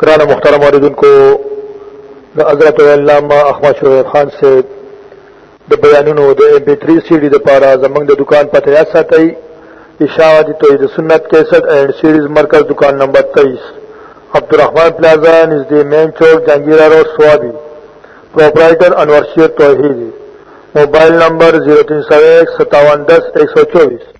کرانا محترم عردن کو حضرت علامہ احمد شعیب خان سے د بیانونو د ایم پی 3 سی ڈی د پارا زمنګ د دکان پته یا ساتي اشاعت جی توحید سنت 61 اینڈ سیریز مرکز دکان نمبر 23 عبدالرحمن پلازا نزد مین چوک جنگیرہ road Swabi proprietor Anwar Sher Tauheed mobile number 03015710124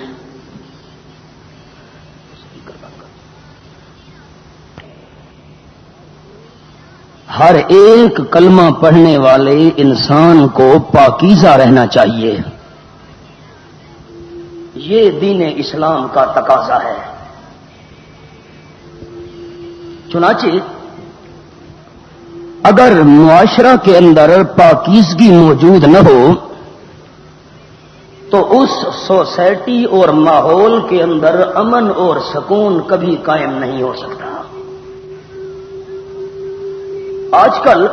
ہر ایک کلمہ پڑھنے والے انسان کو پاکیزہ رہنا چاہیے۔ یہ دین اسلام کا تقاضا ہے۔ چنانچہ، اگر معاشرہ کے اندر پاکیزگی موجود نہ ہو، تو اس سوسائٹی اور ماحول کے اندر امن اور سکون کبھی قائم نہیں ہو سکتا۔ آج کل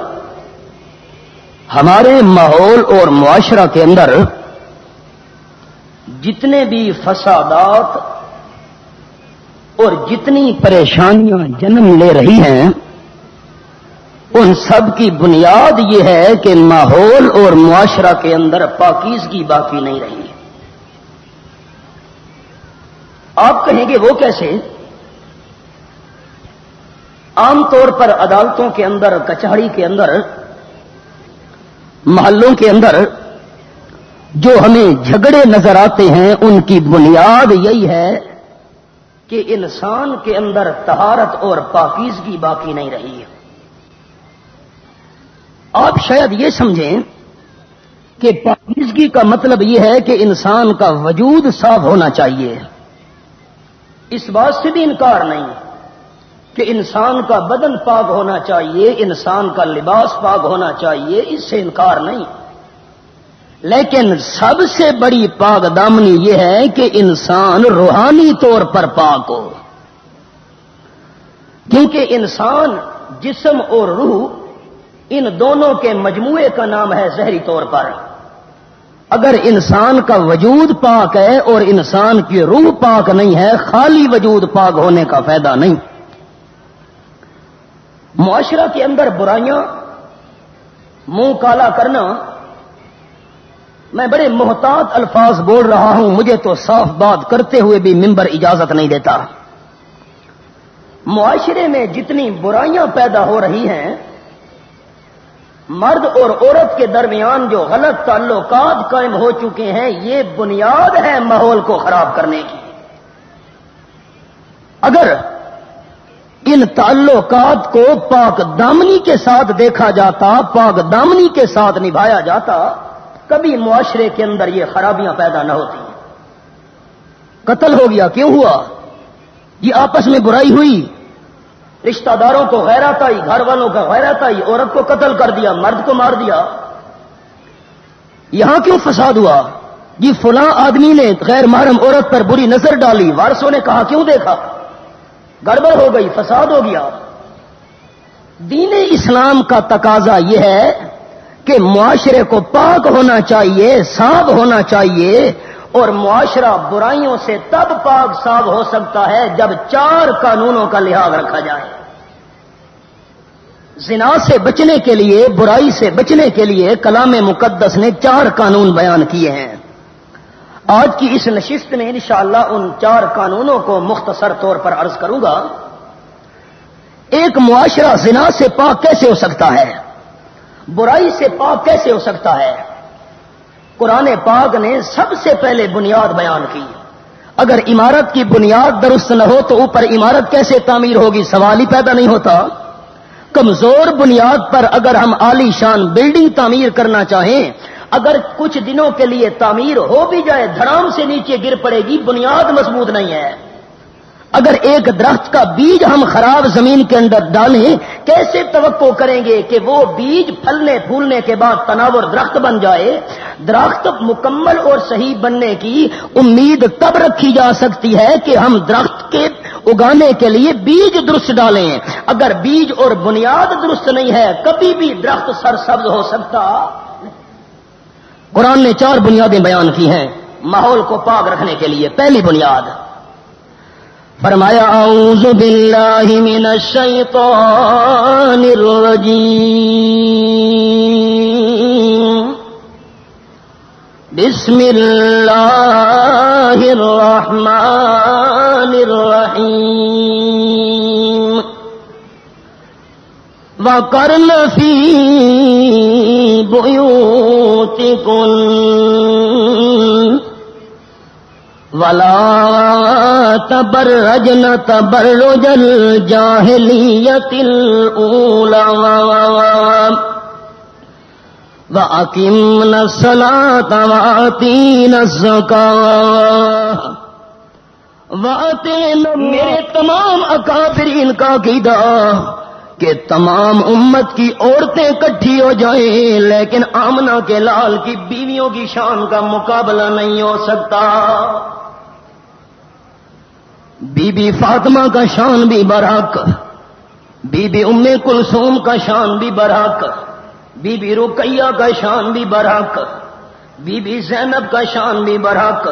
ہمارے ماحول اور معاشرہ کے اندر جتنے بھی فسادات اور جتنی پریشانیاں جنم لے رہی ہیں، ان سب کی بنیاد یہ ہے کہ ماحول اور معاشرہ کے اندر پاکیزگی باقی نہیں رہی۔ آپ کہیں گے وہ کیسے؟ عام طور پر عدالتوں کے اندر، کچہری کے اندر، محلوں کے اندر جو ہمیں جھگڑے نظر آتے ہیں، ان کی بنیاد یہی ہے کہ انسان کے اندر تہارت اور پاکیزگی باقی نہیں رہی ہے۔ آپ شاید یہ سمجھیں کہ پاکیزگی کا مطلب یہ ہے کہ انسان کا وجود صاف ہونا چاہیے۔ اس بات سے بھی انکار نہیں۔ کہ انسان کا بدن پاک ہونا چاہیے، انسان کا لباس پاک ہونا چاہیے، اس سے انکار نہیں۔ لیکن سب سے بڑی پاک دامنی یہ ہے کہ انسان روحانی طور پر پاک ہو۔ کیونکہ انسان جسم اور روح ان دونوں کے مجموعے کا نام ہے زہری طور پر۔ اگر انسان کا وجود پاک ہے اور انسان کی روح پاک نہیں ہے، خالی وجود پاک ہونے کا فائدہ نہیں۔ معاشرہ کے اندر برائیاں، منہ کالا کرنا، میں بڑے محتاط الفاظ بول رہا ہوں، مجھے تو صاف بات کرتے ہوئے بھی ممبر اجازت نہیں دیتا۔ معاشرے میں جتنی برائیاں پیدا ہو رہی ہیں، مرد اور عورت کے درمیان جو غلط تعلقات قائم ہو چکے ہیں، یہ بنیاد ہے ماحول کو خراب کرنے کی۔ اگر ان تعلقات کو پاک دامنی کے ساتھ دیکھا جاتا، پاک دامنی کے ساتھ نبھایا جاتا، کبھی معاشرے کے اندر یہ خرابیاں پیدا نہ ہوتی۔ قتل ہو گیا، کیوں ہوا؟ یہ آپس میں برائی ہوئی۔ رشتہ داروں کو غیرت آئی گھر والوں کا غیرت آئی عورت کو قتل کر دیا، مرد کو مار دیا۔ یہاں کیوں فساد ہوا؟ یہ فلاں آدمی نے غیر محرم عورت پر بری نظر ڈالی وارسوں نے کہا، کیوں دیکھا؟ گڑبڑ ہو گئی، فساد ہو گیا۔ دین اسلام کا تقاضا یہ ہے کہ معاشرے کو پاک ہونا چاہیے، صاف ہونا چاہیے، اور معاشرہ برائیوں سے تب پاک صاف ہو سکتا ہے جب چار قانونوں کا لحاظ رکھا جائے۔ زنا سے بچنے کے لیے، برائی سے بچنے کے لیے کلام مقدس نے چار قانون بیان کیے ہیں۔ آج کی اس نشست میں انشاءاللہ ان چار قانونوں کو مختصر طور پر عرض کروں گا۔ ایک معاشرہ زنا سے پاک کیسے ہو سکتا ہے؟ برائی سے پاک کیسے ہو سکتا ہے؟ قرآن پاک نے سب سے پہلے بنیاد بیان کی۔ اگر عمارت کی بنیاد درست نہ ہو تو اوپر عمارت کیسے تعمیر ہوگی؟ سوال ہی پیدا نہیں ہوتا۔ کمزور بنیاد پر اگر ہم عالی شان بلڈنگ تعمیر کرنا چاہیں اگر کچھ دنوں کے لیے تعمیر ہو بھی جائے، دھڑام سے نیچے گر پڑے گی، بنیاد مضبوط نہیں ہے۔ اگر ایک درخت کا بیج ہم خراب زمین کے اندر ڈالیں، کیسے توقع کریں گے کہ وہ بیج پھلنے پھولنے کے بعد تناور درخت بن جائے؟ درخت مکمل اور صحیح بننے کی امید تب رکھی جا سکتی ہے کہ ہم درخت کے اگانے کے لیے بیج درست ڈالیں؟ اگر بیج اور بنیاد درست نہیں ہے، کبھی بھی درخت سر سبز ہو سکتا۔ قرآن نے چار بنیادیں بیان کی ہیں ماحول کو پاک رکھنے کے لیے۔ پہلی بنیاد، فرمایا، اعوذ باللہ من الشیطان الرجیم۔ بسم اللہ الرحمن الرحیم۔ وقرن فی بیوتکن ولا تبرجن تبرج الجاهلية الأولى وأقمنا الصلاة وآتينا الزكاة وآتينا میرے تمام اکابرین کا قیدہ کہ تمام امت کی عورتیں کٹھی ہو جائیں، لیکن آمنا کے لال کی بیویوں کی شان کا مقابلہ نہیں ہو سکتا۔ بی بی فاطمہ کا شان بھی برحق بی بی ام کلثوم کا شان بھی برحق بی بی رقیہ کا شان بھی برحق بی بی زینب کا شان بھی برحق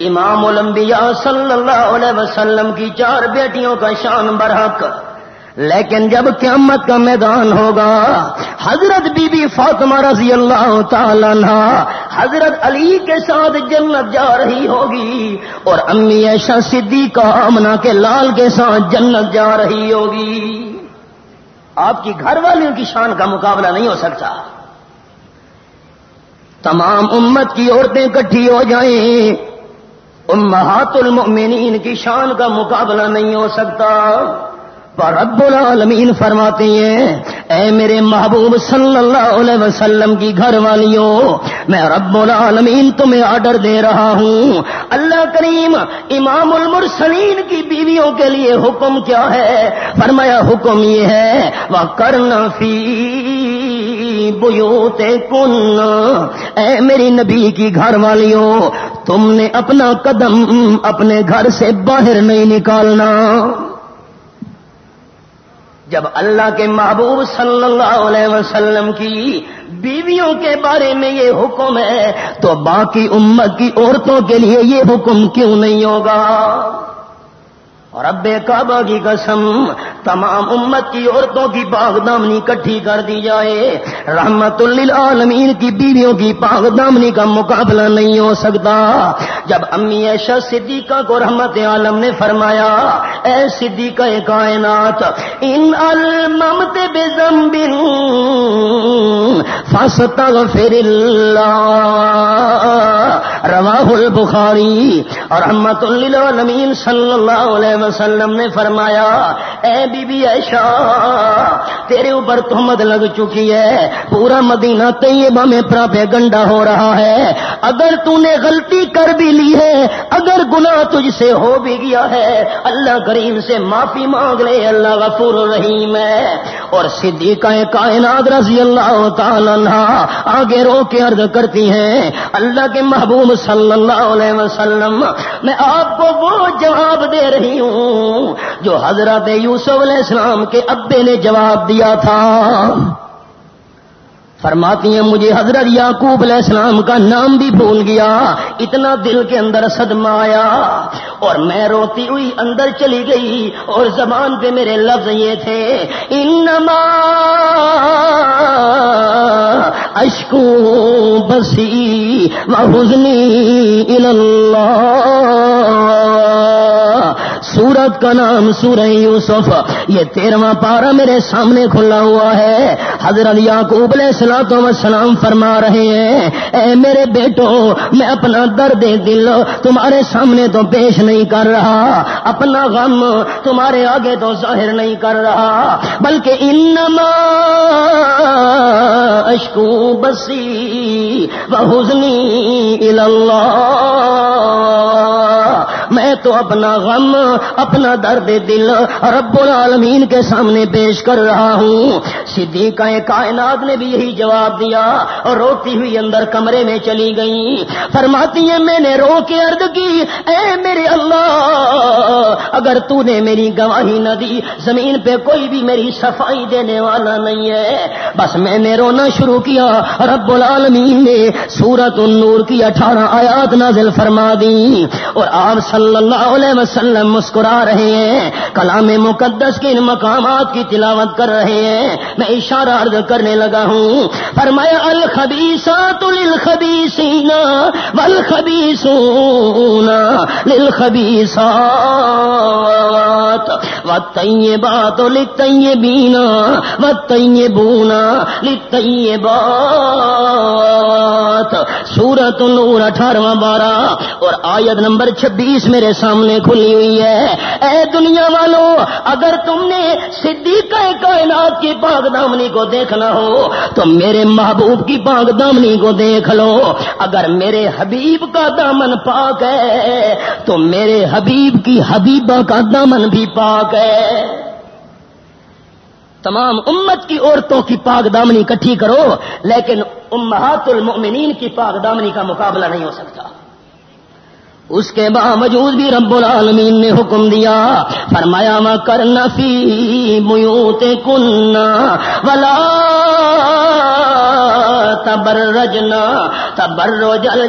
امام الانبیاء صلی اللہ علیہ وسلم کی چار بیٹیوں کا شان برحق لیکن جب قیامت کا میدان ہوگا، حضرت بی بی فاطمہ رضی اللہ تعالی عنہ حضرت علی کے ساتھ جنت جا رہی ہوگی اور امی ایشا صدیقہ امنا کے لال کے ساتھ جنت جا رہی ہوگی۔ آپ کی گھر والیوں کی شان کا مقابلہ نہیں ہو سکتا۔ تمام امت کی عورتیں کٹھی ہو جائیں۔ امہات المؤمنین کی شان کا مقابلہ نہیں ہو سکتا۔ رب العالمین فرماتے ہیں، اے میرے محبوب صلی اللہ علیہ وسلم کی گھر والیوں، میں رب العالمین تمہیں آرڈر دے رہا ہوں۔ اللہ کریم امام المرسلین کی بیویوں کے لیے حکم کیا ہے؟ فرمایا حکم یہ ہے وہ کرنا فی بوتے کن اے میری نبی کی گھر والیوں، تم نے اپنا قدم اپنے گھر سے باہر نہیں نکالنا۔ جب اللہ کے محبوب صلی اللہ علیہ وسلم کی بیویوں کے بارے میں یہ حکم ہے، تو باقی امت کی عورتوں کے لیے یہ حکم کیوں نہیں ہوگا؟ اور اب کعبہ کی قسم تمام امت کی عورتوں کی پاک دامنی کٹھی کر دی جائے۔ رحمت للعالمین کی بیویوں کی پاک دامنی کا مقابلہ نہیں ہو سکتا۔ جب امی ایشا صدیقہ کو رحمت عالم نے فرمایا، اے صدیقہ کائنات، ان الممت بے زمبن فاستغفر اللہ۔ رواہ البخاری۔ اور رحمت للعالمین صلی اللہ علیہ وسلم نے فرمایا، اے بی بی عائشہ، تیرے اوپر تہمت لگ چکی ہے، پورا مدینہ طیبہ میں پراپے گنڈا ہو رہا ہے۔ اگر تو نے غلطی کر بھی لی ہے، اگر گناہ تجھ سے ہو بھی گیا ہے، اللہ کریم سے معافی مانگ لے، اللہ غفور رحیم ہے۔ اور صدیقہ کائنات رضی اللہ تعالی آگے رو کے عرض کرتی ہیں، اللہ کے محبوب صلی اللہ علیہ وسلم، میں آپ کو وہ جواب دے رہی ہوں جو حضرت یوسف علیہ السلام کے ابے نے جواب دیا تھا۔ فرماتی ہیں، مجھے حضرت یعقوب علیہ السلام کا نام بھی بھول گیا۔ اتنا دل کے اندر صدمہ آیا اور میں روتی ہوئی اندر چلی گئی اور زبان پہ میرے لفظ یہ تھے، انما اشکو بسی و حزنی اللہ۔ سورت کا نام سورہ یوسف، یہ تیرواں پارا میرے سامنے کھلا ہوا ہے۔ حضرت یعقوب علیہ سلاۃ وسلام فرما رہے ہیں، اے میرے بیٹو، میں اپنا درد دل تمہارے سامنے تو پیش نہیں کر رہا، اپنا غم تمہارے آگے تو ظاہر نہیں کر رہا، بلکہ انما اشکو بسی بحزنی میں تو اپنا غم اپنا درد دل رب العالمین کے سامنے پیش کر رہا ہوں۔ صدیقہ کائنات نے بھی یہی جواب دیا اور روتی ہوئی اندر کمرے میں چلی گئی۔ فرماتی ہے میں نے رو کے ارد کی، اے میرے اللہ، اگر تو نے میری گواہی نہ دی، زمین پہ کوئی بھی میری صفائی دینے والا نہیں ہے۔ بس میں نے رونا شروع کیا، رب العالمین نے سورت النور کی اٹھارہ آیات نازل فرما دی اور آپ صلی اللہ علیہ وسلم مسکرا رہے ہیں۔ کلام مقدس کے ان مقامات کی تلاوت کر رہے ہیں۔ میں اشارہ عرض کرنے لگا ہوں۔ فرمایا الخبیسات للخبیسین والخبیسون للخبیسات والطیبات للطیبین والطیبون للطیبات سورت نور اٹھارواں بارہ اور آیت نمبر چھبیس میرے سامنے کھلی ہوئی ہے۔ اے دنیا والوں اگر تم نے صدیقہ کائنات کی پاک دامنی کو دیکھنا ہو، تو میرے محبوب کی پاک دامنی کو دیکھ لو۔ اگر میرے حبیب کا دامن پاک ہے، تو میرے حبیب کی حبیبہ کا دامن بھی پاک ہے۔ تمام امت کی عورتوں کی پاک دامنی اکٹھی کرو، لیکن امہات المؤمنین کی پاک دامنی کا مقابلہ نہیں ہو سکتا۔ اس کے باوجود بھی رب العالمین نے حکم دیا، فرمایا ما کرنا فی میوتے کنہ ولا تبر رجنا تبر جل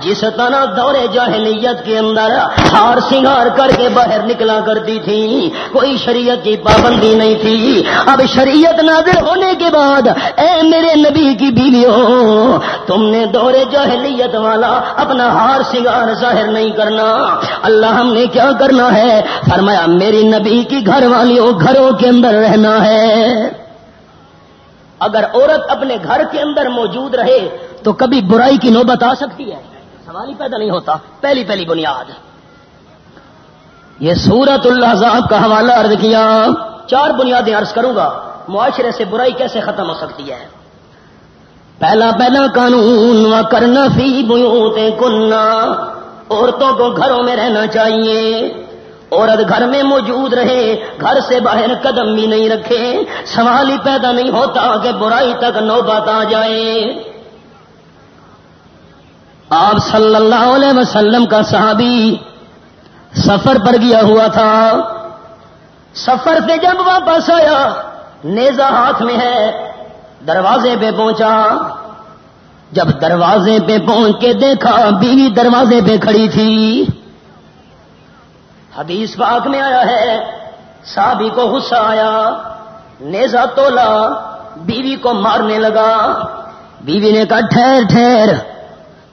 جس طرح دور جاہلیت کے اندر ہار سنگار کر کے باہر نکلا کرتی تھی، کوئی شریعت کی پابندی نہیں تھی۔ اب شریعت نازل ہونے کے بعد، اے میرے نبی کی بیویوں، تم نے دور جاہلیت والا اپنا ہار سنگار ظاہر نہیں کرنا۔ اللہ ہم نے کیا کرنا ہے؟ فرمایا میری نبی کی گھر والیوں گھروں کے اندر رہنا ہے۔ اگر عورت اپنے گھر کے اندر موجود رہے تو کبھی برائی کی نوبت آ سکتی ہے؟ سوال ہی پیدا نہیں ہوتا، پہلی پہلی بنیاد۔ یہ سورت اللہ صاحب کا حوالہ عرض کیا، چار بنیادیں عرض کروں گا۔ معاشرے سے برائی کیسے ختم ہو سکتی ہے؟ پہلا پہلا قانون و کرنا فی بوتے کننا عورتوں کو گھروں میں رہنا چاہیے۔ عورت گھر میں موجود رہے، گھر سے باہر قدم بھی نہیں رکھے۔ سوال ہی پیدا نہیں ہوتا کہ برائی تک نوبت آ جائے۔ آپ صلی اللہ علیہ وسلم کا صحابی سفر پر گیا ہوا تھا۔ سفر سے جب واپس آیا نیزا ہاتھ میں ہے، دروازے پہ پہنچا۔ جب دروازے پہ پہنچ کے دیکھا، بیوی دروازے پہ کھڑی تھی۔ حدیث پاک میں آیا ہے، صحابی کو غصہ آیا نیزا تولا، بیوی کو مارنے لگا۔ بیوی نے کہا، ٹھہر ٹھہر،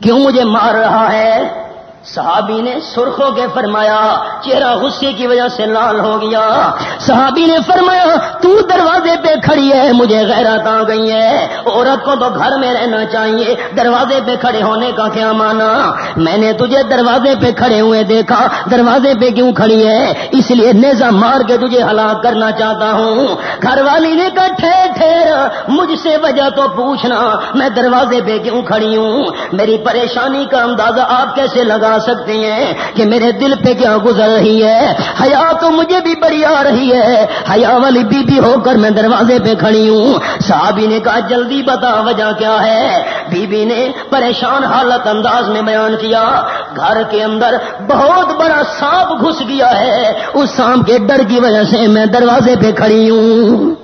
کیوں مجھے مار رہا ہے؟ صحابی نے سرخوں کے فرمایا، چہرہ غصے کی وجہ سے لال ہو گیا۔ صحابی نے فرمایا، تو دروازے پہ کھڑی ہے، مجھے غیرت آ گئی ہے۔ عورت کو تو گھر میں رہنا چاہیے، دروازے پہ کھڑے ہونے کا کیا مانا میں نے تجھے دروازے پہ کھڑے ہوئے دیکھا، دروازے پہ کیوں کھڑی ہے؟ اس لیے نیزا مار کے تجھے ہلاک کرنا چاہتا ہوں۔ گھر والی نے کہا، ٹھہر ٹھہر، مجھ سے وجہ تو پوچھنا، میں دروازے پہ کیوں کھڑی ہوں؟ میری پریشانی کا اندازہ آپ کیسے لگا؟ سکتے ہیں کہ میرے دل پہ کیا گزر رہی ہے؟ حیا تو مجھے بھی بڑی آ رہی ہے۔ حیا والی بی بی ہو کر میں دروازے پہ کھڑی ہوں۔ صحابی نے کہا، جلدی بتا، وجہ کیا ہے؟ بی بی نے پریشان حالت انداز میں بیان کیا، گھر کے اندر بہت بڑا سانپ گھس گیا ہے۔ اس سانپ کے ڈر کی وجہ سے میں دروازے پہ کھڑی ہوں۔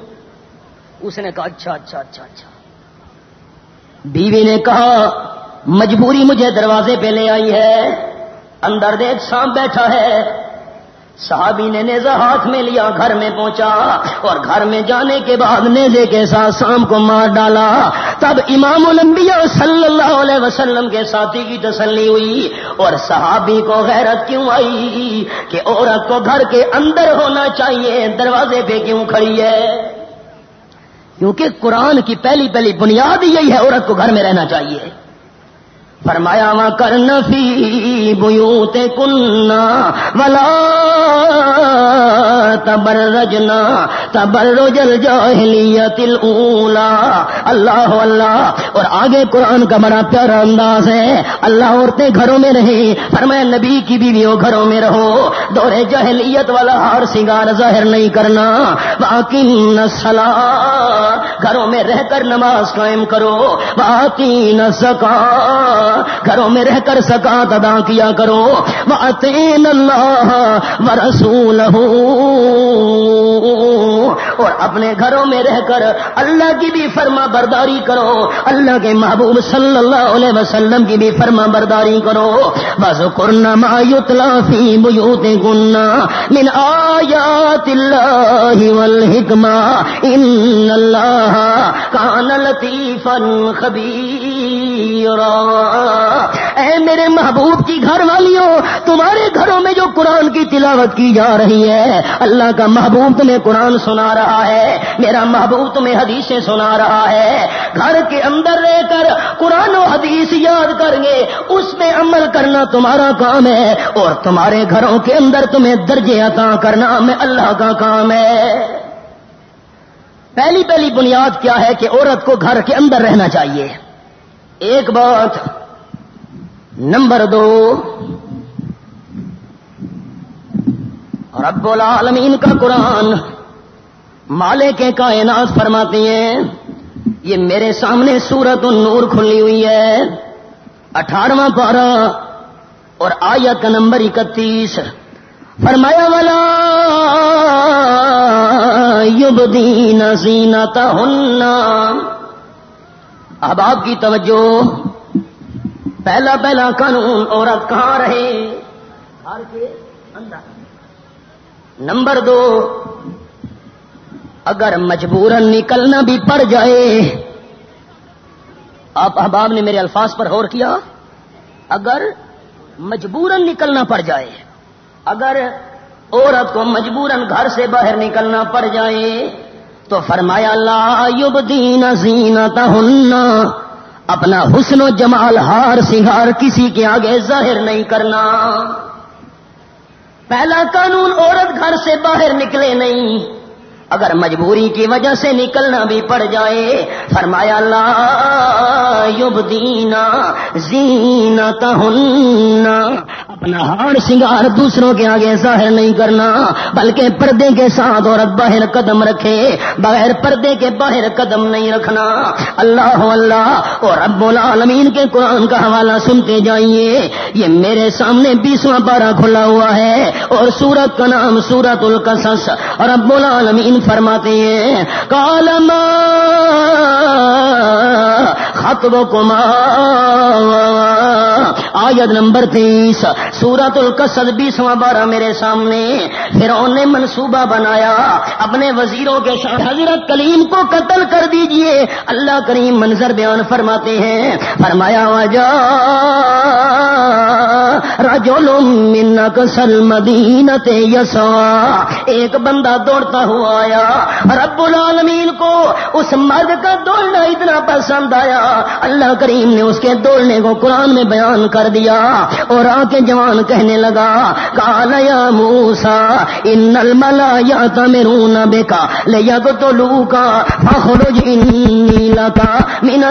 اس نے کہا اچھا اچھا اچھا اچھا۔ بیوی نے کہا مجبوری مجھے دروازے پہ لے آئی ہے، اندر دیکھ سام بیٹھا ہے۔ صحابی نے نیزا ہاتھ میں لیا، گھر میں پہنچا اور گھر میں جانے کے بعد نیزے کے ساتھ شام کو مار ڈالا۔ تب امام الانبیاء صلی اللہ علیہ وسلم کے ساتھی کی تسلی ہوئی اور صحابی کو غیرت کیوں آئی کہ عورت کو گھر کے اندر ہونا چاہیے، دروازے پہ کیوں کھڑی ہے؟ کیونکہ قرآن کی پہلی پہلی بنیاد یہی ہے، عورت کو گھر میں رہنا چاہیے۔ فرمایا، وا کر نفی بوتے کننا ولا تبر رجنا تبر الاولا. اللہ اللہ، اور آگے قرآن کا بڑا پیارا انداز ہے، اللہ عورتیں گھروں میں رہیں، فرمایا، نبی کی بیویوں گھروں میں رہو دورے جہلیت والا ہار سنگار ظاہر نہیں کرنا باقی نسلا گھروں میں رہ کر نماز قائم کرو باقی نسکا گھروں میں رہ کر سکات ادا کیا کرو۔ باتین اللہ و رسول اور اپنے گھروں میں رہ کر اللہ کی بھی فرما برداری کرو۔ اللہ کے محبوب صلی اللہ علیہ وسلم کی بھی فرما برداری کرو۔ بس کرنا مایوتلا فی بوت گنا من آیات اللہ والحکمہ ان اللہ کان لطیفا خبیرا۔ اے میرے محبوب کی گھر والیوں، تمہارے گھروں میں جو قرآن کی تلاوت کی جا رہی ہے، اللہ کا محبوب تمہیں قرآن سنا رہا ہے، میرا محبوب تمہیں حدیثیں سنا رہا ہے۔ گھر کے اندر رہ کر قرآن و حدیث یاد کریں گے، اس میں عمل کرنا تمہارا کام ہے، اور تمہارے گھروں کے اندر تمہیں درجے عطا کرنا میں اللہ کا کام ہے۔ پہلی پہلی بنیاد کیا ہے کہ عورت کو گھر کے اندر رہنا چاہیے۔ ایک بات نمبر دو۔ رب العالمین کا قرآن مالے کے کائنات فرماتی ہیں، یہ میرے سامنے سورت النور کھلی ہوئی ہے۔ اٹھارہواں پارہ اور آیت نمبر اکتیس۔ فرمایا والا یوب دین زینتا اب آپ کی توجہ پہلا پہلا قانون عورت کہاں رہے؟ گھر کے اندر۔ نمبر دو اگر مجبورن نکلنا بھی پڑ جائے۔ آپ احباب نے میرے الفاظ پر غور کیا؟ اگر مجبورن نکلنا پڑ جائے اگر عورت کو مجبورن گھر سے باہر نکلنا پڑ جائے تو فرمایا لا یبدین زینتا اپنا حسن و جمال ہار سنگار کسی کے آگے ظاہر نہیں کرنا۔ پہلا قانون عورت گھر سے باہر نکلے نہیں۔ اگر مجبوری کی وجہ سے نکلنا بھی پڑ جائے، فرمایا لا یبدینا زینتا اپنا ہار سنگار دوسروں کے آگے ظاہر نہیں کرنا، بلکہ پردے کے ساتھ عورت باہر قدم رکھے، بغیر پردے کے باہر قدم نہیں رکھنا۔ اللہ اللہ، اور رب العالمین کے قرآن کا حوالہ سنتے جائیے، یہ میرے سامنے بیسواں پارہ کھلا ہوا ہے، اور سورت کا نام سورت القصص، اور رب العالمین فرماتے ہیں کالما خطب کما آیت نمبر تیس سورت القصد بیسواں بارہ میرے سامنے پھر نے منصوبہ بنایا، اپنے وزیروں کے ساتھ حضرت کلیم کو قتل کر دیجیے۔ اللہ کریم منظر بیان فرماتے ہیں، فرمایا، وجا رجول من کسل مدینت یسا ایک بندہ دوڑتا ہوا آیا۔ رب العالمین کو اس مرد کا دوڑنا اتنا پسند آیا۔ اللہ کریم نے اس کے دوڑنے کو قرآن میں بیان کر دیا اور آ کے جوان کہنے لگا، کالا یا موسا ان الملا یا تمرون بیکا لے تو لو کا فخرج انی کا من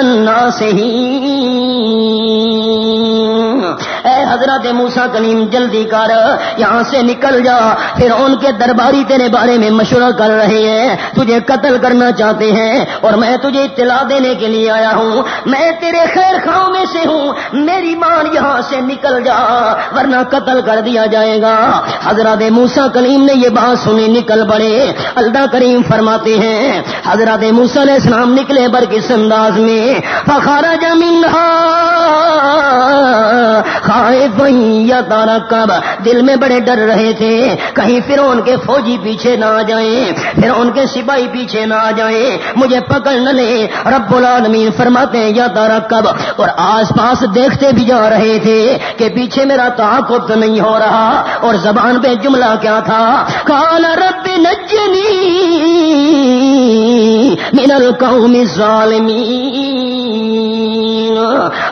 اے حضرت موسا کلیم جلدی کر، یہاں سے نکل جا، پھر ان کے درباری تیرے بارے میں مشورہ کر رہے ہیں تجھے قتل کرنا چاہتے ہیں، اور میں تجھے اطلاع دینے کے لیے آیا ہوں۔ میں تیرے خیر خاؤں میں سے ہوں، میری مان یہاں سے نکل جا، ورنہ قتل کر دیا جائے گا۔ حضرت موسا کلیم نے یہ بات سنی، نکل پڑے۔ اللہ کریم فرماتے ہیں، حضرت موسا علیہ السلام نکلے بر کس انداز میں۔ فخارا جمین تارا کب دل میں بڑے ڈر رہے تھے، کہیں پھر ان کے فوجی پیچھے نہ آ جائیں۔ پھر ان کے سپاہی پیچھے نہ آ جائیں۔ مجھے پکڑ نہ لے۔ رب العالمین فرماتے یا تارا کب؟ اور آس پاس دیکھتے بھی جا رہے تھے کہ پیچھے میرا تعاقب نہیں ہو رہا۔ اور زبان پہ جملہ کیا تھا؟ کالا رب نجنی من القوم الظالمین۔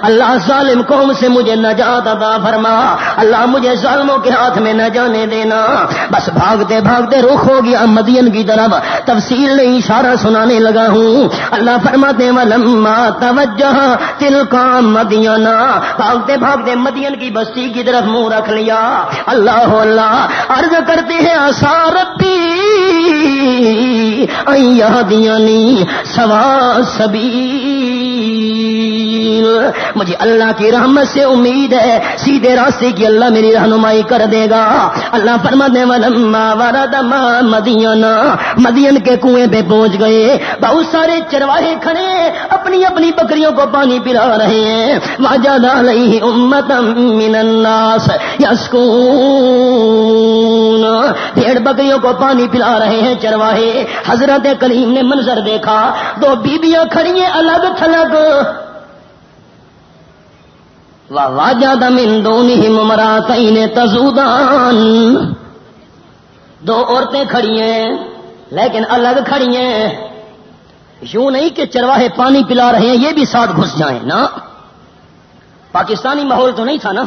اللہ ظالم قوم سے مجھے نجات عطا فرما۔ اللہ مجھے ظالموں کے ہاتھ میں نہ جانے دینا۔ بس بھاگتے بھاگتے رخ ہو گیا مدین کی طرف تفصیل نہیں، اشارہ سنانے لگا ہوں۔ اللہ فرماتے ولما توجہ تلکا مدینہ بھاگتے بھاگتے مدین کی بستی کی طرف منہ رکھ لیا۔ اللہ اللہ، عرض کرتے ہیں آسار ربی دیا سوا سبھی مجھے اللہ کی رحمت سے امید ہے. سیدھے راستے کی اللہ میری رہنمائی کر دے گا. اللہ فرما دے مدینہ مدین. کے کنویں پہ پہنچ گئے. بہت سارے چرواہے کھڑے اپنی اپنی بکریوں کو پانی پلا رہے ہیں. واجہ ڈالی امت من الناس یسکون. بھیڑ بکریوں کو پانی پلا رہے ہیں چرواہے. حضرت کلیم نے منظر دیکھا. دو بیبیاں کھڑی ہیں، الگ تھلگ. واجہ من دونہم مراتین تزودان. دو عورتیں کھڑی ہیں، لیکن الگ کھڑی ہیں۔ یوں نہیں کہ چرواہے پانی پلا رہے ہیں، یہ بھی ساتھ گھس جائیں، نا؟ پاکستانی ماحول تو نہیں تھا نا؟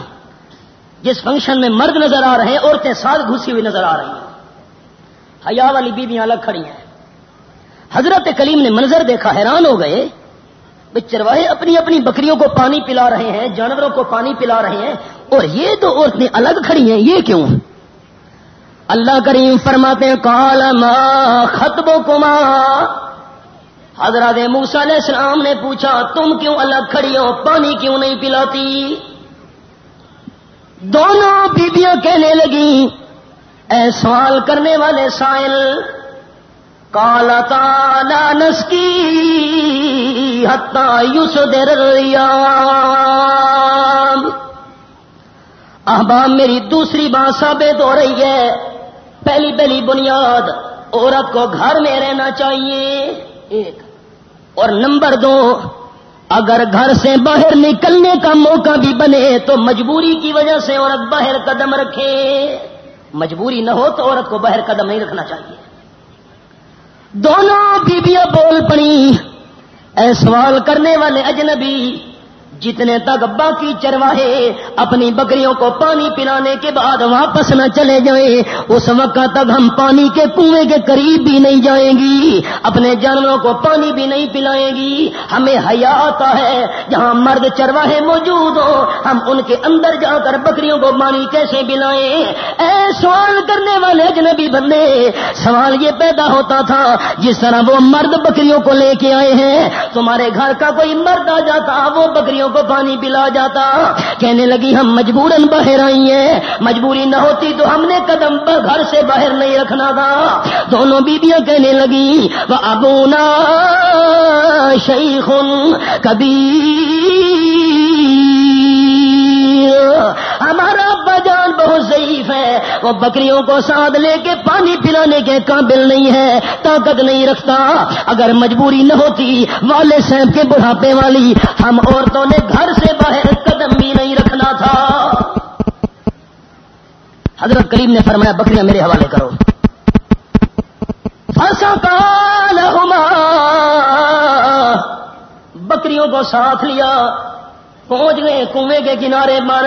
جس فنکشن میں مرد نظر آ رہے ہیں، عورتیں ساتھ گھسی ہوئی نظر آ رہی ہیں۔ حیا والی بیویاں الگ کھڑی ہیں۔ حضرت کلیم نے منظر دیکھا، حیران ہو گئے۔ چرواہے اپنی اپنی بکریوں کو پانی پلا رہے ہیں، جانوروں کو پانی پلا رہے ہیں، اور یہ دو عورتیں الگ کھڑی ہیں، یہ کیوں؟ اللہ کریم فرماتے ہیں کالما خطبوں کو ماں حضرت موسا علیہ السلام نے پوچھا، تم کیوں الگ کھڑی ہو؟ پانی کیوں نہیں پلاتی؟ دونوں بیبیاں کہنے لگی اے سوال کرنے والے سائل کالا تالا نسکی یوس در احباب، میری دوسری بات ثابت ہو رہی ہے۔ پہلی پہلی بنیاد، عورت کو گھر میں رہنا چاہیے۔ ایک۔ اور نمبر دو، اگر گھر سے باہر نکلنے کا موقع بھی بنے تو مجبوری کی وجہ سے عورت باہر قدم رکھے۔ مجبوری نہ ہو تو عورت کو باہر قدم نہیں رکھنا چاہیے۔ دونوں بیویاں بول پڑی۔ اے سوال کرنے والے اجنبی جتنے تک باقی چرواہے اپنی بکریوں کو پانی پلانے کے بعد واپس نہ چلے جائیں۔ اس وقت تک ہم پانی کے کنویں کے قریب بھی نہیں جائیں گی۔ اپنے جانوروں کو پانی بھی نہیں پلائیں گی۔ ہمیں حیا آتا ہے، جہاں مرد چرواہے موجود ہو ہم ان کے اندر جا کر بکریوں کو پانی کیسے پلائیں؟ اے سوال کرنے والے اجنبی بندے، سوال یہ پیدا ہوتا تھا، جس طرح وہ مرد بکریوں کو لے کے آئے ہیں، تمہارے گھر کا کوئی مرد آ جاتا، وہ بکریوں کو پانی پلا جاتا۔ کہنے لگی، ہم مجبوراً باہر آئی ہیں مجبوری نہ ہوتی تو ہم نے قدم پر گھر سے باہر نہیں رکھنا تھا۔ دونوں بیویاں کہنے لگی وہ ابونا شیخن کبھی ہمارا ابا جان بہت ضعیف ہے۔ وہ بکریوں کو ساتھ لے کے پانی پلانے کے قابل نہیں ہے، طاقت نہیں رکھتا۔ اگر مجبوری نہ ہوتی والے صاحب کے بڑھاپے والی، ہم عورتوں نے گھر سے باہر قدم بھی نہیں رکھنا تھا۔ حضرت کریم نے فرمایا، بکریاں میرے حوالے کرو۔ فسا بکریوں کو ساتھ لیا۔ پہنچ گئے کنویں کے کنارے پر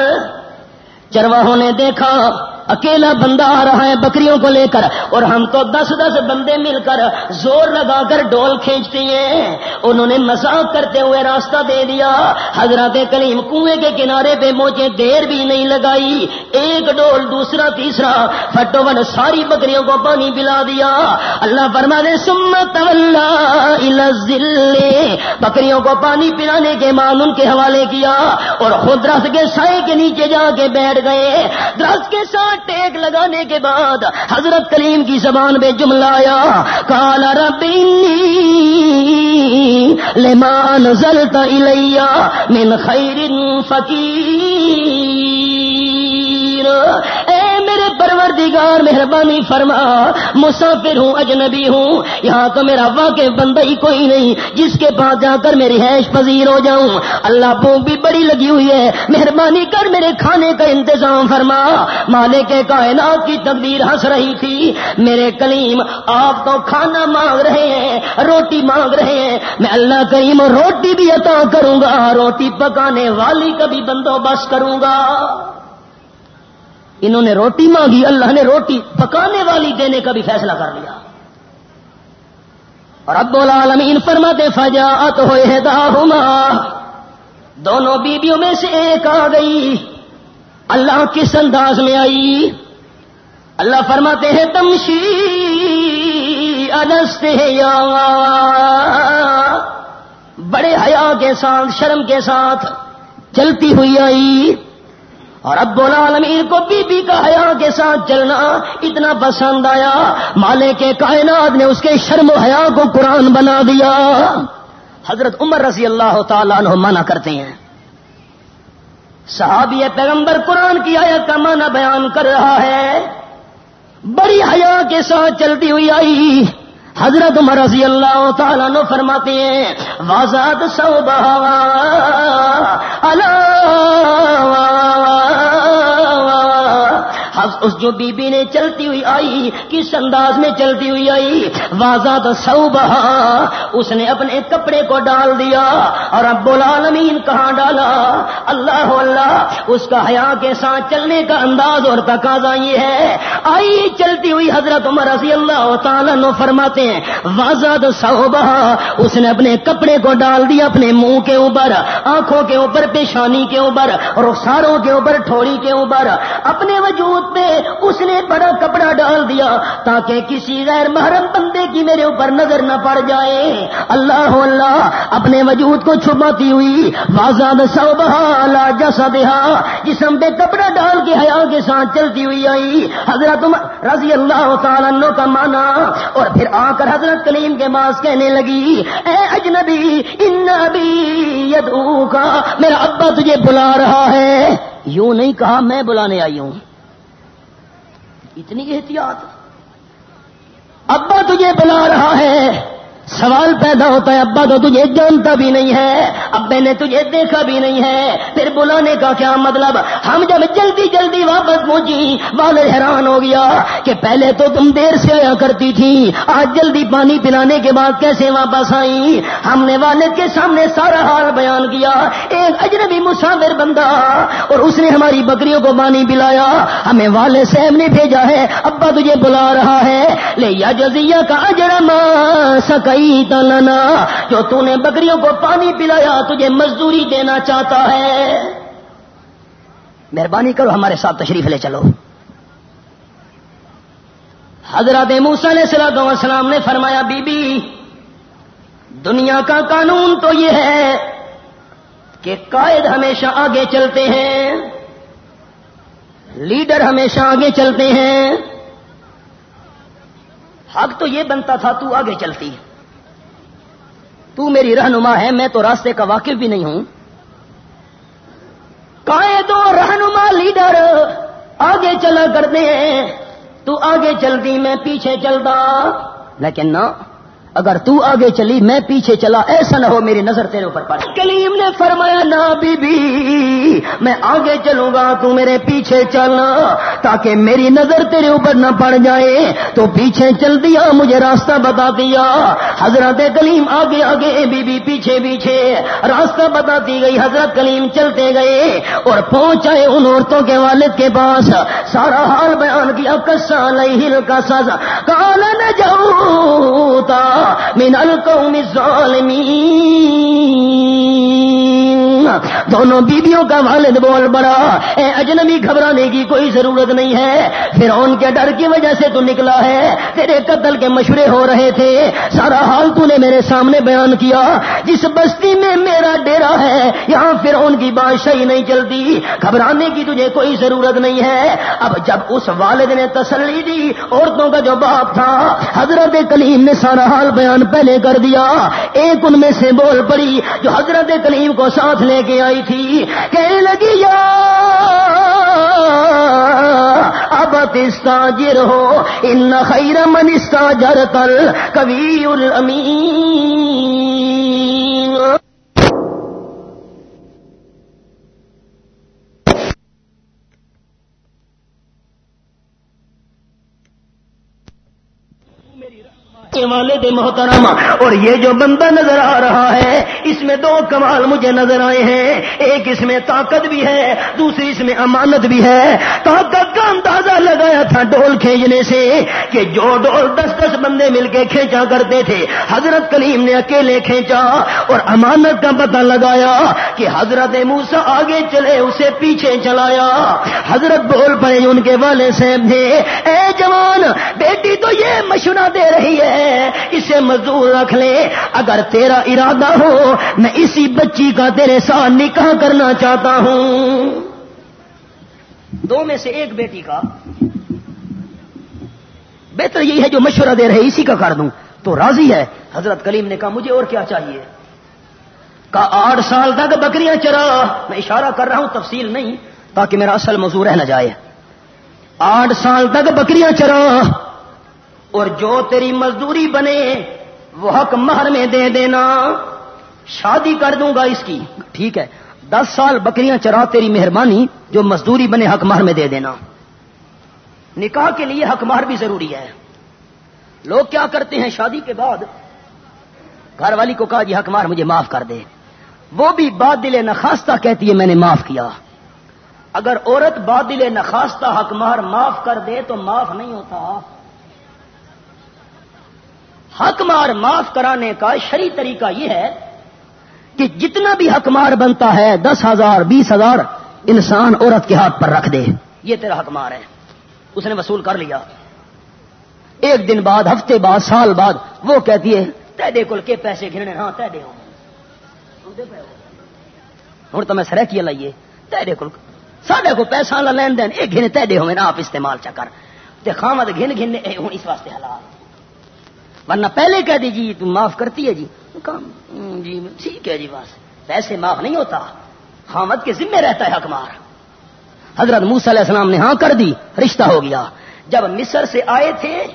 چرواہوں نے دیکھا اکیلا بندہ آ رہا ہے بکریوں کو لے کر اور ہم تو دس دس بندے مل کر زور لگا کر ڈول کھینچتے ہیں۔ انہوں نے مزاق کرتے ہوئے راستہ دے دیا۔ حضرت کلیم کنویں کے کنارے پہ موچے دیر بھی نہیں لگائی۔ ایک ڈول، دوسرا، تیسرا۔ فٹو ون ساری بکریوں کو پانی پلا دیا۔ اللہ فرما دے سمت بکریوں کو پانی پلانے کے مان ان کے حوالے کیا۔ اور خود رس کے سائے کے نیچے جا کے بیٹھ گئے۔ درخت کے ساتھ ٹیک لگانے کے بعد حضرت کریم کی زبان میں جملہ آیا کالا ربی لمان زلتا من خیر فقیر۔ پروردگار مہربانی فرما، مسافر ہوں، اجنبی ہوں، یہاں تو میرا واقع بندہ ہی کوئی نہیں، جس کے پاس جا کر میری حیش پذیر ہو جاؤں۔ اللہ بھوک بھی بڑی لگی ہوئی ہے، مہربانی کر میرے کھانے کا انتظام فرما۔ مالے کے کائنات کی تقدیر ہنس رہی تھی۔ میرے کلیم، آپ تو کھانا مانگ رہے ہیں، روٹی مانگ رہے ہیں۔ میں اللہ کریم روٹی بھی عطا کروں گا، روٹی پکانے والی کا بھی بندوبست کروں گا۔ انہوں نے روٹی مانگی، اللہ نے روٹی پکانے والی دینے کا بھی فیصلہ کر لیا۔ اور ابو العالمین فرماتے فجاعت ہوئے داہما دونوں بیویوں میں سے ایک آ گئی۔ اللہ کس انداز میں آئی؟ اللہ فرماتے ہیں، تمشی انستے یا بڑے حیا کے ساتھ، شرم کے ساتھ چلتی ہوئی آئی۔ اور اب العالمین کو بی بی کا حیا کے ساتھ چلنا اتنا پسند آیا۔ مالے کے کائنات نے اس کے شرم و حیا کو قرآن بنا دیا۔ حضرت عمر رضی اللہ تعالیٰ عنہ مانا کرتے ہیں۔ صحابی پیغمبر قرآن کی آیت کا معنی بیان کر رہا ہے۔ بڑی حیا کے ساتھ چلتی ہوئی آئی۔ حضرت عمر رضی اللہ تعالیٰ نو فرماتے ہیں وازاد سو بہا اللہ اس جو بی بی نے چلتی ہوئی آئی، کس انداز میں چلتی ہوئی آئی؟ واضح سو بہا اس نے اپنے کپڑے کو ڈال دیا اور اب العالمین کہاں ڈالا؟ اللہ اللہ، اس کا حیا کے ساتھ چلنے کا انداز اور تقاضا یہ ہے۔ آئی، چلتی ہوئی حضرت عمر رضی اللہ تعالیٰ نو فرماتے ہیں واضح سو بہا اس نے اپنے کپڑے کو ڈال دیا اپنے منہ کے اوپر، آنکھوں کے اوپر، پیشانی کے اوپر اور ساروں کے اوپر، ٹھوڑی کے اوپر، اپنے وجود پہ اس نے بڑا کپڑا ڈال دیا تاکہ کسی غیر محرم بندے کی میرے اوپر نظر نہ پڑ جائے۔ اللہ اللہ، اپنے وجود کو چھپاتی ہوئی۔ واضح سو بہا جسا دیہا جسم پہ کپڑا ڈال کے حیا کے ساتھ چلتی ہوئی آئی۔ حضرت رضی اللہ تعالیٰ کا مانا۔ اور پھر آ کر حضرت کلیم کے پاس کہنے لگی، اے اجنبی، ان یدعو کا میرا ابا تجھے بلا رہا ہے۔ یوں نہیں کہا، میں بلانے آئی ہوں۔ اتنی احتیاط۔ ابا تجھے بلا رہا ہے۔ سوال پیدا ہوتا ہے، ابا تو تجھے جانتا بھی نہیں ہے، ابے نے تجھے دیکھا بھی نہیں ہے۔ پھر بلانے کا کیا مطلب؟ ہم جب جلدی جلدی واپس پہنچی والد حیران ہو گیا کہ پہلے تو تم دیر سے آیا کرتی تھی، آج جلدی پانی پلانے کے بعد کیسے واپس آئی؟ ہم نے والد کے سامنے سارا حال بیان کیا۔ ایک اجنبی مسافر بندہ اور اس نے ہماری بکریوں کو پانی پلایا۔ ہمیں والد صاحب نے بھیجا ہے، ابا تجھے بلا رہا ہے۔ لے یا جزیا کا اجرم سکا تلنا جو تو نے بکریوں کو پانی پلایا، تجھے مزدوری دینا چاہتا ہے۔ مہربانی کرو ہمارے ساتھ تشریف لے چلو۔ حضرت موسا علیہ السلام نے فرمایا، بی بی، دنیا کا قانون تو یہ ہے کہ قائد ہمیشہ آگے چلتے ہیں، لیڈر ہمیشہ آگے چلتے ہیں۔ حق تو یہ بنتا تھا، تو آگے چلتی۔ تو میری رہنما ہے، میں تو راستے کا واقف بھی نہیں ہوں۔ قائد و رہنما لیڈر؟ آگے چلا کرتے ہیں۔ تو آگے چلتی میں پیچھے چلتا۔ لیکن نہ اگر تو آگے چلی، میں پیچھے چلا، ایسا نہ ہو میری نظر تیرے اوپر پڑ کلیم نے فرمایا، نا بی بی میں آگے چلوں گا، تو میرے پیچھے چلنا، تاکہ میری نظر تیرے اوپر نہ پڑ جائے۔ تو پیچھے چل دیا، مجھے راستہ بتا دیا۔ حضرت کلیم آگے آگے بی بی پیچھے پیچھے۔ راستہ بتاتی گئی، حضرت کلیم چلتے گئے اور پہنچائے ان عورتوں کے والد کے پاس۔ سارا حال بیان کیا کسا ہل کا سزا کال نہ جاؤ من القوم الظالمین دونوں بیویوں کا والد بول بڑا اے اجنبی گھبرانے کی کوئی ضرورت نہیں ہے۔ پھر ان کے ڈر کی وجہ سے تو نکلا ہے۔ تیرے قتل کے مشورے ہو رہے تھے۔ سارا حال تو نے میرے سامنے بیان کیا۔ جس بستی میں میرا ڈیرا ہے، یہاں پھر ان کی بادشاہی نہیں چلتی۔ گھبرانے کی تجھے کوئی ضرورت نہیں ہے۔ اب جب اس والد نے تسلی دی عورتوں کا جو باپ تھا، حضرت کلیم نے سارا حال بیان پہلے کر دیا۔ ایک ان میں سے بول پڑی جو حضرت کلیم کو ساتھ لے کے آئی آئی تھی، کہنے لگی، یا اب تاجر ہو، ان خیر من استاجر تل کبھی الامین۔ والد محترم، اور یہ جو بندہ نظر آ رہا ہے، اس میں دو کمال مجھے نظر آئے ہیں۔ ایک اس میں طاقت بھی ہے، دوسری اس میں امانت بھی ہے۔ طاقت کا اندازہ لگایا تھا ڈول کھینچنے سے کہ جو ڈول دس دس بندے مل کے کھینچا کرتے تھے، حضرت کلیم نے اکیلے کھینچا اور امانت کا پتہ لگایا کہ حضرت موسا آگے چلے، اسے پیچھے چلایا۔ حضرت بول پڑے، ان کے والے صاحب تھے اے جوان، بیٹی تو یہ مشورہ دے رہی ہے اسے مزدور رکھ لے۔ اگر تیرا ارادہ ہو، میں اسی بچی کا تیرے ساتھ نکاح کرنا چاہتا ہوں۔ دو میں سے ایک بیٹی کا۔ بہتر یہی ہے جو مشورہ دے رہے، اسی کا کر دوں۔ تو راضی ہے۔ حضرت کلیم نے کہا، مجھے اور کیا چاہیے؟ کہا، آٹھ سال تک بکریاں چرا۔ میں اشارہ کر رہا ہوں، تفصیل نہیں، تاکہ میرا اصل موضوع رہ نہ جائے۔ آٹھ سال تک بکریاں چرا۔ اور جو تیری مزدوری بنے وہ حق مہر میں دے دینا۔ شادی کر دوں گا اس کی۔ ٹھیک ہے۔ دس سال بکریاں چرا تیری مہربانی، جو مزدوری بنے حق مہر میں دے دینا۔ نکاح کے لیے حق مہر بھی ضروری ہے۔ لوگ کیا کرتے ہیں شادی کے بعد؟ گھر والی کو کہا جی حق مہر مجھے معاف کر دے۔ وہ بھی باد دل نخواستہ کہتی ہے، میں نے معاف کیا۔ اگر عورت باد دل نخواستہ حق مہر معاف کر دے تو معاف نہیں ہوتا۔ حق مار معاف کرانے کا شری طریقہ یہ ہے کہ جتنا بھی حق مار بنتا ہے، دس ہزار، بیس ہزار انسان عورت کے ہاتھ پر رکھ دے۔ یہ تیرا حق مار ہے۔ اس نے وصول کر لیا۔ ایک دن بعد، ہفتے بعد، سال بعد، وہ کہتی ہے تے دے کل کے پیسے گھرنے ہاں تے دے ہوں تو میں سرح کیا لائیے۔ تے دے کل ساڈے کو پیسہ لین دین ایک گھن تے دے ہوئے نا آپ استعمال چکر تے خامد گھن گھن ہوں اس واسطے حالات ورنہ پہلے کہہ دیجیے تم معاف کرتی ہے جی۔ جی ٹھیک ہے جی بس۔ پیسے معاف نہیں ہوتا۔ حامد کے ذمے رہتا ہے حکمار حضرت موس علیہ السلام نے ہاں کر دی، رشتہ ہو گیا۔ جب مصر سے آئے تھے،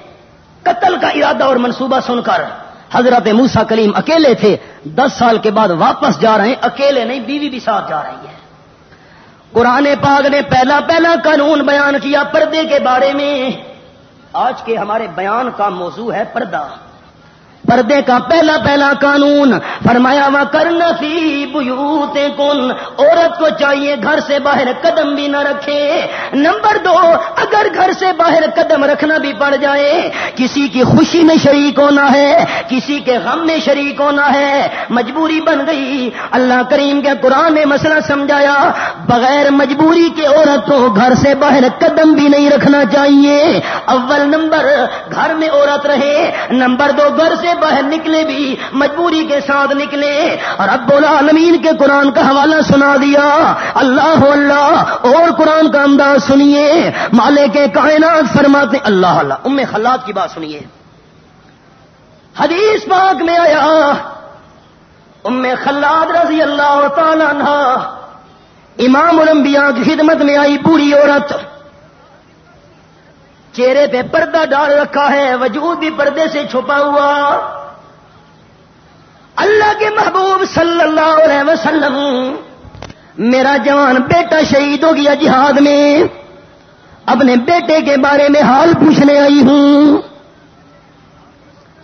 قتل کا ارادہ اور منصوبہ سن کر حضرت موسا کلیم اکیلے تھے۔ دس سال کے بعد واپس جا رہے ہیں، اکیلے نہیں، بیوی بھی ساتھ جا رہی ہے۔ قرآن پاک نے پہلا پہلا قانون بیان کیا پردے کے بارے میں۔ آج کے ہمارے بیان کا موضوع ہے پردہ۔ پردے کا پہلا پہلا قانون فرمایا، وا کرنا فی بوت کن عورت کو چاہیے گھر سے باہر قدم بھی نہ رکھے۔ نمبر دو، اگر گھر سے باہر قدم رکھنا بھی پڑ جائے، کسی کی خوشی میں شریک ہونا ہے، کسی کے غم میں شریک ہونا ہے، مجبوری بن گئی۔ اللہ کریم کے قرآن نے مسئلہ سمجھایا، بغیر مجبوری کے عورت کو گھر سے باہر قدم بھی نہیں رکھنا چاہیے۔ اول نمبر، گھر میں عورت رہے۔ نمبر دو، گھر سے باہر نکلے بھی، مجبوری کے ساتھ نکلے۔ اور اب بولا کے قرآن کا حوالہ سنا دیا۔ اللہ اللہ، اور قرآن کا انداز سنیے۔ مالے کے کائنات فرماتے اللہ اللہ، ام خلاد کی بات سنیے۔ حدیث پاک میں آیا، ام خلاد رضی اللہ تعالی عنہ، امام الانبیاء کی خدمت میں آئی پوری عورت۔ چہرے پہ پردہ ڈال رکھا ہے، وجود بھی پردے سے چھپا ہوا۔ اللہ کے محبوب صلی اللہ علیہ وسلم، میرا جوان بیٹا شہید ہو گیا جہاد میں۔ اپنے بیٹے کے بارے میں حال پوچھنے آئی ہوں۔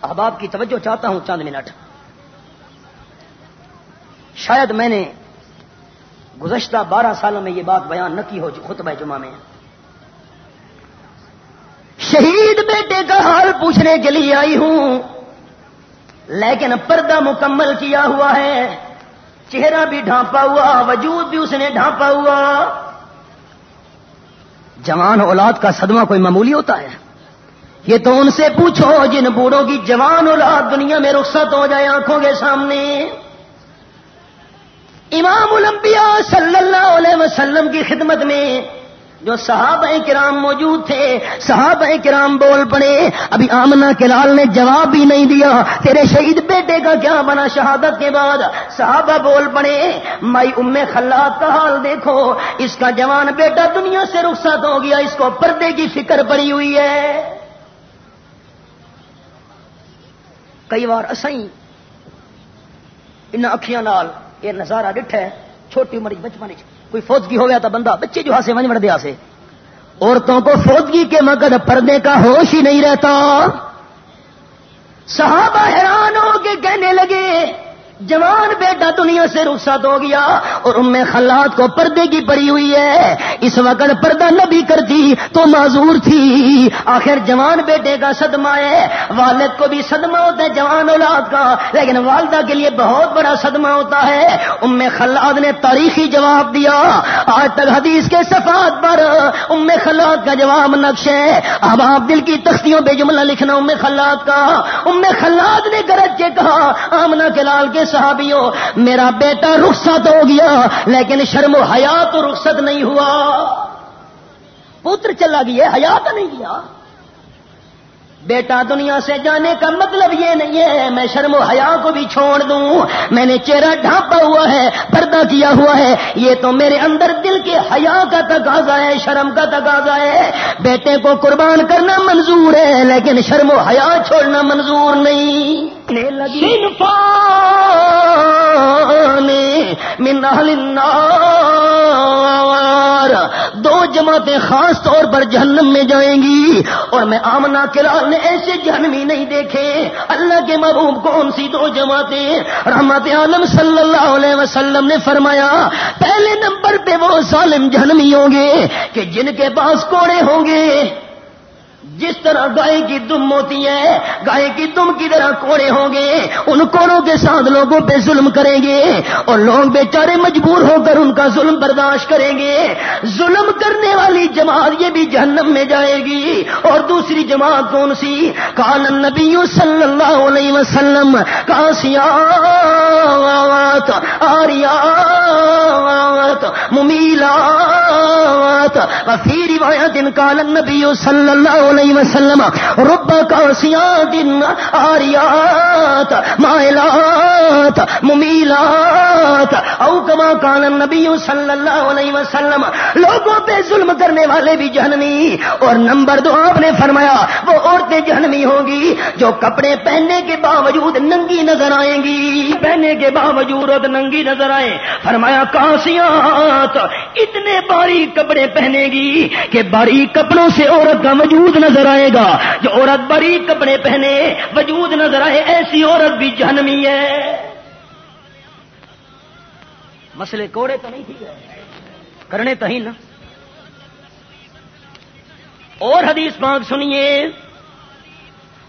اب آپ کی توجہ چاہتا ہوں چند منٹ۔ شاید میں نے گزشتہ بارہ سالوں میں یہ بات بیان نہ کی ہو خطبہ جمعہ میں۔ شہید بیٹے کا حال پوچھنے کے لیے آئی ہوں۔ لیکن پردہ مکمل کیا ہوا ہے۔ چہرہ بھی ڈھانپا ہوا، وجود بھی اس نے ڈھانپا ہوا۔ جوان اولاد کا صدمہ کوئی معمولی ہوتا ہے؟ یہ تو ان سے پوچھو جن بوڑھوں کی جوان اولاد دنیا میں رخصت ہو جائے آنکھوں کے سامنے۔ امام الانبیاء صلی اللہ علیہ وسلم کی خدمت میں جو صحابہ کرام موجود تھے، صحابہ کرام بول پڑے، ابھی آمنا کے لال نے جواب بھی نہیں دیا، تیرے شہید بیٹے کا کیا بنا شہادت کے بعد؟ صحابہ بول پڑے، مائی ام خلاد کا حال دیکھو، اس کا جوان بیٹا دنیا سے رخصت ہو گیا، اس کو پردے کی فکر پڑی ہوئی ہے۔ کئی بار اصائی ان اکھیاں نال یہ نظارہ ڈٹھا ہے، چھوٹی عمر بچپن کوئی فوجگی ہو گیا تھا بندہ، بچے جو ہاسے ون دیا سے۔ عورتوں کو فوجگی کے مقد پردے کا ہوش ہی نہیں رہتا۔ صحابہ حیران ہو کے کہنے لگے جوان بیٹا دنیا سے رخصت ہو گیا اور ان میں خلات کو پردے کی پڑی ہوئی ہے۔ اس وقت پردہ نہ بھی کرتی تو معذور تھی۔ آخر جوان بیٹے کا صدمہ ہے۔ والد کو بھی صدمہ ہوتا ہے جوان اولاد کا۔ لیکن والدہ کے لیے بہت بڑا صدمہ ہوتا ہے۔ ام خلاد نے تاریخی جواب دیا۔ آج تک حدیث کے صفات پر ام خلاد کا جواب نقش ہے۔ اب آپ دل کی تختیوں پہ جملہ لکھنا ام خلاد کا۔ ام خلاد نے گرج کے کہا آمنا کے لال کے صحابیوں میرا بیٹا رخصت ہو گیا، لیکن شرم و حیات تو رخصت نہیں ہوا۔ پتر چلا گیا حیات نہیں گیا۔ بیٹا دنیا سے جانے کا مطلب یہ نہیں ہے، میں شرم و حیا کو بھی چھوڑ دوں۔ میں نے چہرہ ڈھانپا ہوا ہے، پردہ کیا ہوا ہے۔ یہ تو میرے اندر دل کے حیا کا تقاضا ہے، شرم کا تقاضا ہے۔ بیٹے کو قربان کرنا منظور ہے، لیکن شرم و حیا چھوڑنا منظور نہیں۔ دو جماعتیں خاص طور پر جہنم میں جائیں گی۔ اور میں آمنا کے لال نے ایسے جہنمی نہیں دیکھے۔ اللہ کے محبوب کون سی دو جماعتیں؟ رحمت عالم صلی اللہ علیہ وسلم نے فرمایا، پہلے نمبر پہ وہ ظالم جہنمی ہوں گے کہ جن کے پاس کوڑے ہوں گے۔ جس طرح گائے کی دم ہوتی ہے، گائے کی دم کی طرح کوڑے ہوں گے، ان کوڑوں کے ساتھ لوگوں پہ ظلم کریں گے اور لوگ بیچارے مجبور ہو کر ان کا ظلم برداشت کریں گے۔ ظلم کرنے والی جماعت یہ بھی جہنم میں جائے گی۔ اور دوسری جماعت کون سی؟ کال نبی صلی اللہ علیہ وسلم کاسیات آریات، ممیلات فی روایت کال نبی صلی اللہ علیہ علیہ وسلم رب کاسیات آریات مائلات ممیلات او کما کان النبی صلی اللہ علیہ وسلم، لوگوں پہ ظلم کرنے والے بھی جہنمی. اور نمبر دو، آپ نے فرمایا، وہ عورتیں جہنمی ہوں گی جو کپڑے پہننے کے باوجود ننگی نظر آئیں گی۔ پہننے کے باوجود ننگی نظر آئے فرمایا، کاسیات، اتنے باریک کپڑے پہنے گی کہ باریک کپڑوں سے عورت کا وجود نظر آئے گا۔ جو عورت بڑی کپڑے پہنے، وجود نظر آئے، ایسی عورت بھی جہنمی ہے۔ مسئلے کوڑے تو نہیں تھی کرنے تو ہی نا۔ اور حدیث پاک سنیے۔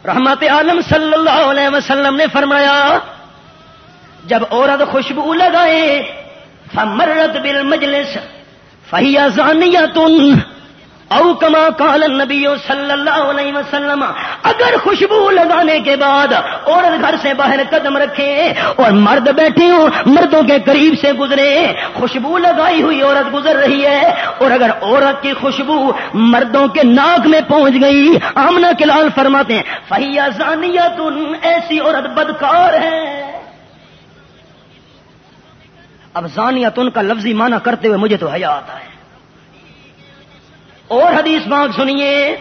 رحمت عالم صلی اللہ علیہ وسلم نے فرمایا، جب عورت خوشبو لگائے، فمرت بالمجلس فہیا زانیہ تن او کما کال نبی صلی اللہ علیہ وسلم، اگر خوشبو لگانے کے بعد عورت گھر سے باہر قدم رکھے اور مرد بیٹھے ہوں، مردوں کے قریب سے گزرے، خوشبو لگائی ہوئی عورت گزر رہی ہے، اور اگر عورت کی خوشبو مردوں کے ناک میں پہنچ گئی آمنا کے لال فرماتے ہیں فہیا زانیہ تن ایسی عورت بدکار ہے۔ اب زانیہ تن کا لفظی معنی کرتے ہوئے مجھے تو حیا آتا ہے۔ اور حدیث بات سنیے۔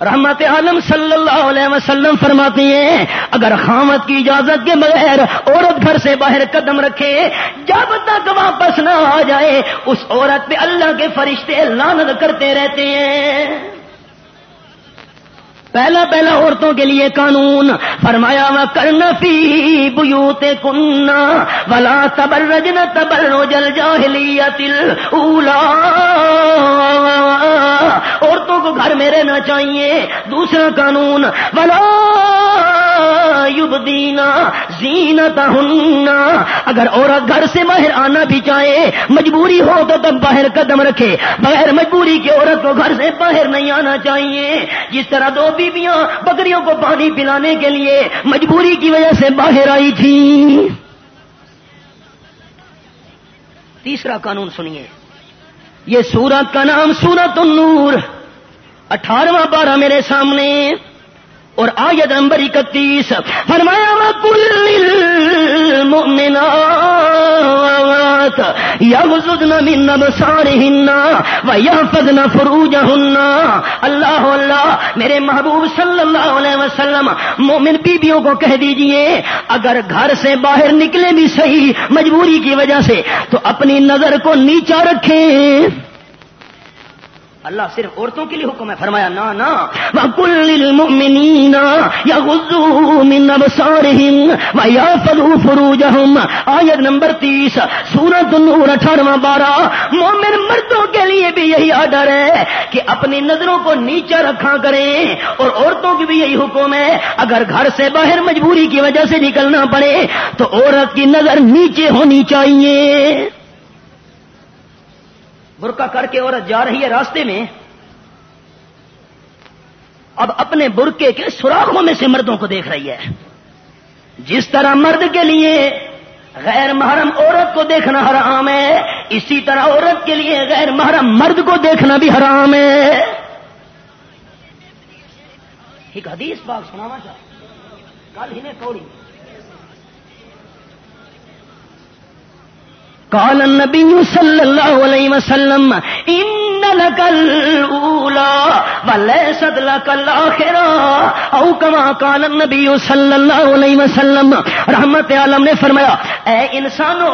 رحمت عالم صلی اللہ علیہ وسلم فرماتی ہیں، اگر خامت کی اجازت کے بغیر عورت گھر سے باہر قدم رکھے، جب تک واپس نہ آ جائے، اس عورت پہ اللہ کے فرشتے لانت کرتے رہتے ہیں۔ پہلا پہلا عورتوں کے لیے قانون فرمایا وہ کرنا پی بوتے کننا ولا تبر رجن تبر جل جاہلی اولا عورتوں کو گھر میں رہنا چاہیے۔ دوسرا قانون، ولا یوب دینا زینت اگر عورت گھر سے باہر آنا بھی چاہے، مجبوری ہو تو تب باہر قدم رکھے۔ بغیر مجبوری کی عورت کو گھر سے باہر نہیں آنا چاہیے۔ جس طرح دو بیویاں بکریوں کو پانی پلانے کے لیے مجبوری کی وجہ سے باہر آئی تھی۔ تیسرا قانون سنیے۔ یہ سورت کا نام سورت النور۔ اٹھارہواں بارہ میرے سامنے۔ اور آیت نمبر اکتیس، فرمایا کل یغزدن من نبصارهن ویحفظن فروجهن۔ اللہ اللہ، میرے محبوب صلی اللہ علیہ وسلم، مومن بیبیوں کو کہہ دیجیے، اگر گھر سے باہر نکلے بھی صحیح مجبوری کی وجہ سے، تو اپنی نظر کو نیچا رکھیں۔ اللہ صرف عورتوں کے لیے حکم ہے۔ فرمایا، نا نا۔ کل یا فروجہم آیت نمبر تیس سورت نور اٹھارہواں بارہ مومن مردوں کے لیے بھی یہی آڈر ہے کہ اپنی نظروں کو نیچے رکھا کریں، اور عورتوں کی بھی یہی حکم ہے۔ اگر گھر سے باہر مجبوری کی وجہ سے نکلنا پڑے، تو عورت کی نظر نیچے ہونی چاہیے۔ برقع کر کے عورت جا رہی ہے راستے میں، اب اپنے برقے کے سوراخوں میں سے مردوں کو دیکھ رہی ہے۔ جس طرح مرد کے لیے غیر محرم عورت کو دیکھنا حرام ہے، اسی طرح عورت کے لیے غیر محرم مرد کو دیکھنا بھی حرام ہے۔ ایک حدیث بات سنانا چاہتا کل ہی نے توڑی۔ قال النبي صلى الله عليه وسلم ان لك الاولى وليست لك الاخره او كما قال النبي صلى الله عليه وسلم، رحمت عالم نے فرمایا، اے انسانوں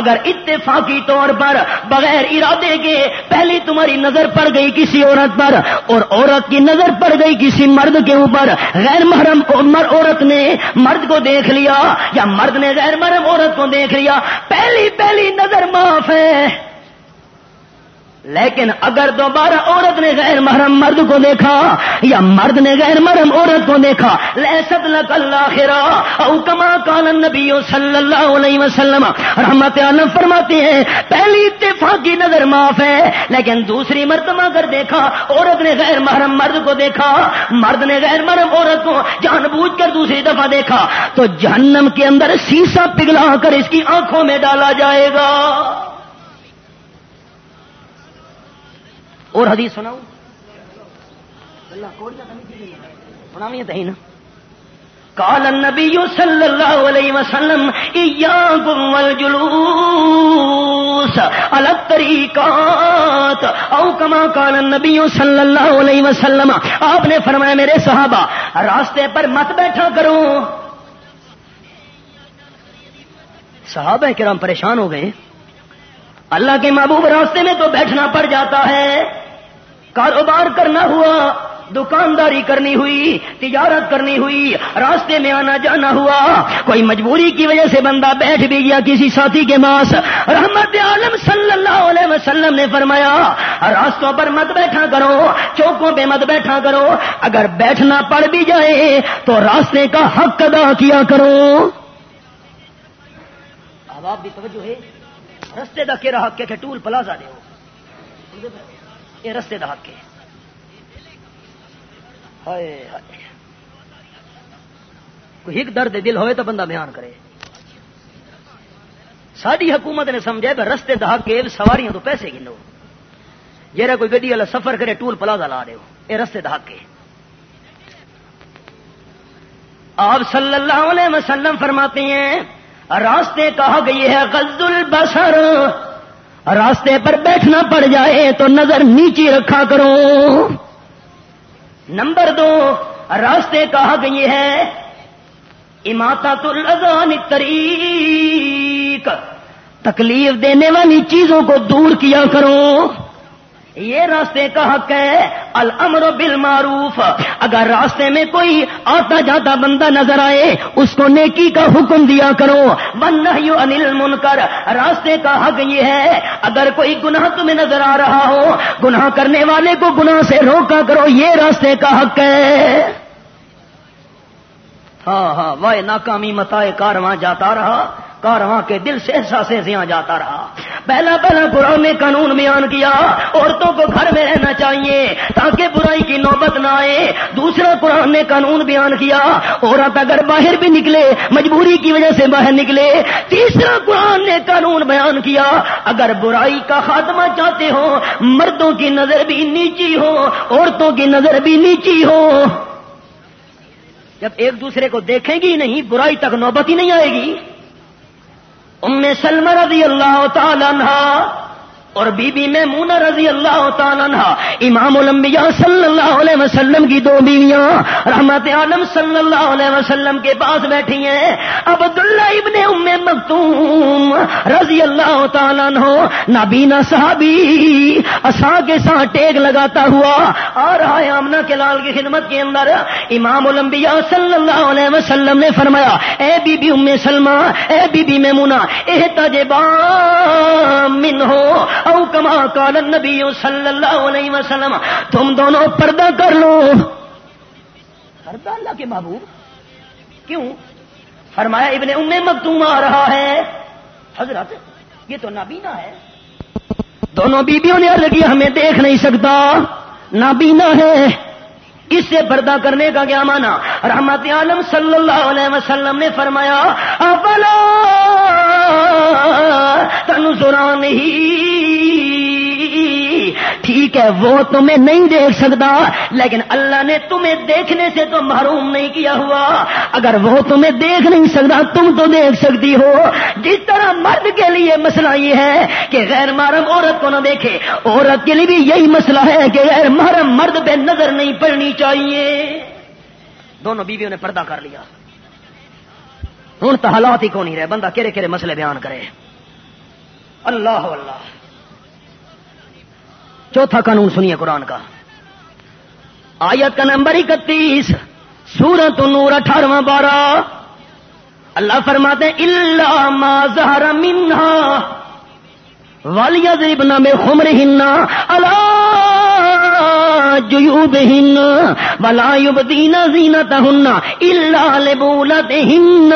اگر اتفاقی طور پر بغیر ارادے کے پہلی تمہاری نظر پڑ گئی کسی عورت پر، اور عورت کی نظر پڑ گئی کسی مرد کے اوپر، غیر محرم عورت نے مرد کو دیکھ لیا یا مرد نے غیر محرم عورت کو دیکھ لیا، پہلی پہلی والی نظر معاف ہے۔ لیکن اگر دوبارہ عورت نے غیر محرم مرد کو دیکھا یا مرد نے غیر محرم عورت کو دیکھا لہست او کما کال نبی صلی اللہ علیہ وسلم۔ رحمت عالم فرماتے ہیں، پہلی اتفاقی نظر معاف ہے، لیکن دوسری مرتبہ اگر دیکھا عورت نے غیر محرم مرد کو دیکھا، مرد نے غیر محرم عورت کو جان بوجھ کر دوسری دفعہ دیکھا، تو جہنم کے اندر سیسا پگھلا کر اس کی آنکھوں میں ڈالا جائے گا۔ اور حدیث سناؤ۔ نا۔ کال نبی صلی اللہ علیہ وسلم والجلوس الگ طریقات او کما کال نبی صلی اللہ علیہ وسلم، آپ نے فرمایا میرے صحابہ، راستے پر مت بیٹھا کرو۔ صحابہ کرام پریشان ہو گئے۔ اللہ کے محبوب راستے میں تو بیٹھنا پڑ جاتا ہے۔ کاروبار کرنا ہوا، دکانداری کرنی ہوئی، تجارت کرنی ہوئی، راستے میں آنا جانا ہوا۔ کوئی مجبوری کی وجہ سے بندہ بیٹھ بھی گیا کسی ساتھی کے پاس۔ رحمت عالم صلی اللہ علیہ وسلم نے فرمایا، راستوں پر مت بیٹھا کرو، چوکوں پہ مت بیٹھا کرو۔ اگر بیٹھنا پڑ بھی جائے تو راستے کا حق ادا کیا کرو۔ اب آپ بھی توجہ ہے۔ رستے دا کہہ رہا کہ ٹول پلازا دے یہ رستے دا حق ہے کوئی ایک درد دل ہوئے تو بندہ بیان کرے۔ ساری حکومت نے سمجھا کہ رستے دہا کے سواریاں تو پیسے گنو۔ جہاں کوئی گڈی والا سفر کرے، ٹول پلازا لا رہے ہو یہ رستے دہا کے۔ آپ صلی اللہ علیہ وسلم فرماتے ہیں، راستے کہا گئی ہے غز البصر راستے پر بیٹھنا پڑ جائے تو نظر نیچی رکھا کرو۔ نمبر دو، راستے کہا گئی ہے اماتا تو طریق تکلیف دینے والی چیزوں کو دور کیا کرو۔ یہ راستے کا حق ہے، الامر بالمعروف۔ اگر راستے میں کوئی آتا جاتا بندہ نظر آئے، اس کو نیکی کا حکم دیا کرو۔ بن انل من کر راستے کا حق یہ ہے، اگر کوئی گناہ تمہیں نظر آ رہا ہو، گناہ کرنے والے کو گناہ سے روکا کرو، یہ راستے کا حق ہے۔ ہاں ہاں وائے ناکامی متا کارواں جاتا رہا، کارواں کے دل سے احساس جاتا رہا۔ پہلا پہلا قرآن نے قانون بیان کیا، عورتوں کو گھر میں رہنا چاہیے تاکہ برائی کی نوبت نہ آئے۔ دوسرا قرآن نے قانون بیان کیا، عورت اگر باہر بھی نکلے، مجبوری کی وجہ سے باہر نکلے۔ تیسرا قرآن نے قانون بیان کیا، اگر برائی کا خاتمہ چاہتے ہو مردوں کی نظر بھی نیچی ہو عورتوں کی نظر بھی نیچی ہو جب ایک دوسرے کو دیکھیں گی نہیں، برائی تک نوبت ہی نہیں آئے گی۔ ام سلم رضی اللہ تعالی عنہ اور بی بی میں رضی اللہ تعالیٰ امام الانبیاء صلی اللہ علیہ وسلم کی دو بیویاں، رحمت عالم صلی اللہ علیہ وسلم کے پاس بیٹھی ہیں۔ عبداللہ ابن ام مختوم رضی اللہ تعالیٰ نابینا صحابی اصا کے ساتھ ٹیک لگاتا ہوا، آ رہا ہے آمنا کے لال کی خدمت کے اندر۔ امام الانبیاء صلی اللہ علیہ وسلم نے فرمایا، اے بی بی ام سلمہ، اے بی بی میں مونا اے تجبا من ہو او کما کال نبی صلی اللہ علیہ وسلم، تم دونوں پردہ کر لو۔ پردہ اللہ کے محبوب؟ کیوں؟ فرمایا، ابن ام مکتوم آ رہا ہے۔ حضرت، یہ تو نابینا ہے۔ دونوں بیویوں نے عرض کیا، ہمیں دیکھ نہیں سکتا۔ نابینا ہے۔ اس سے پردہ کرنے کا کیا مانا رحمت عالم صلی اللہ علیہ وسلم نے فرمایا تن سران ہی ٹھیک ہے، وہ تمہیں نہیں دیکھ سکتا۔ لیکن اللہ نے تمہیں دیکھنے سے تو محروم نہیں کیا ہوا۔ اگر وہ تمہیں دیکھ نہیں سکتا، تم تو دیکھ سکتی ہو۔ جس طرح مرد کے لیے مسئلہ یہ ہے کہ غیر محرم عورت کو نہ دیکھے، عورت کے لیے بھی یہی مسئلہ ہے کہ غیر محرم مرد پہ نظر نہیں پڑنی چاہیے۔ دونوں بیویوں نے پردہ کر لیا۔ ہوں تو حالات ہی کو نہیں رہے؟ بندہ کہڑے کہڑے مسئلے بیان کرے۔ اللہ اللہ۔ چوتھا قانون سنیے قرآن کا۔ آیت کا نمبر اکتیس سورت نور اٹھارہواں بارہ اللہ فرماتے اللہ ما زہر منہا والیضربن میں خمر ہننا اللہ جیوبہن، ولا یبدین زینتہن الا لبولتہن،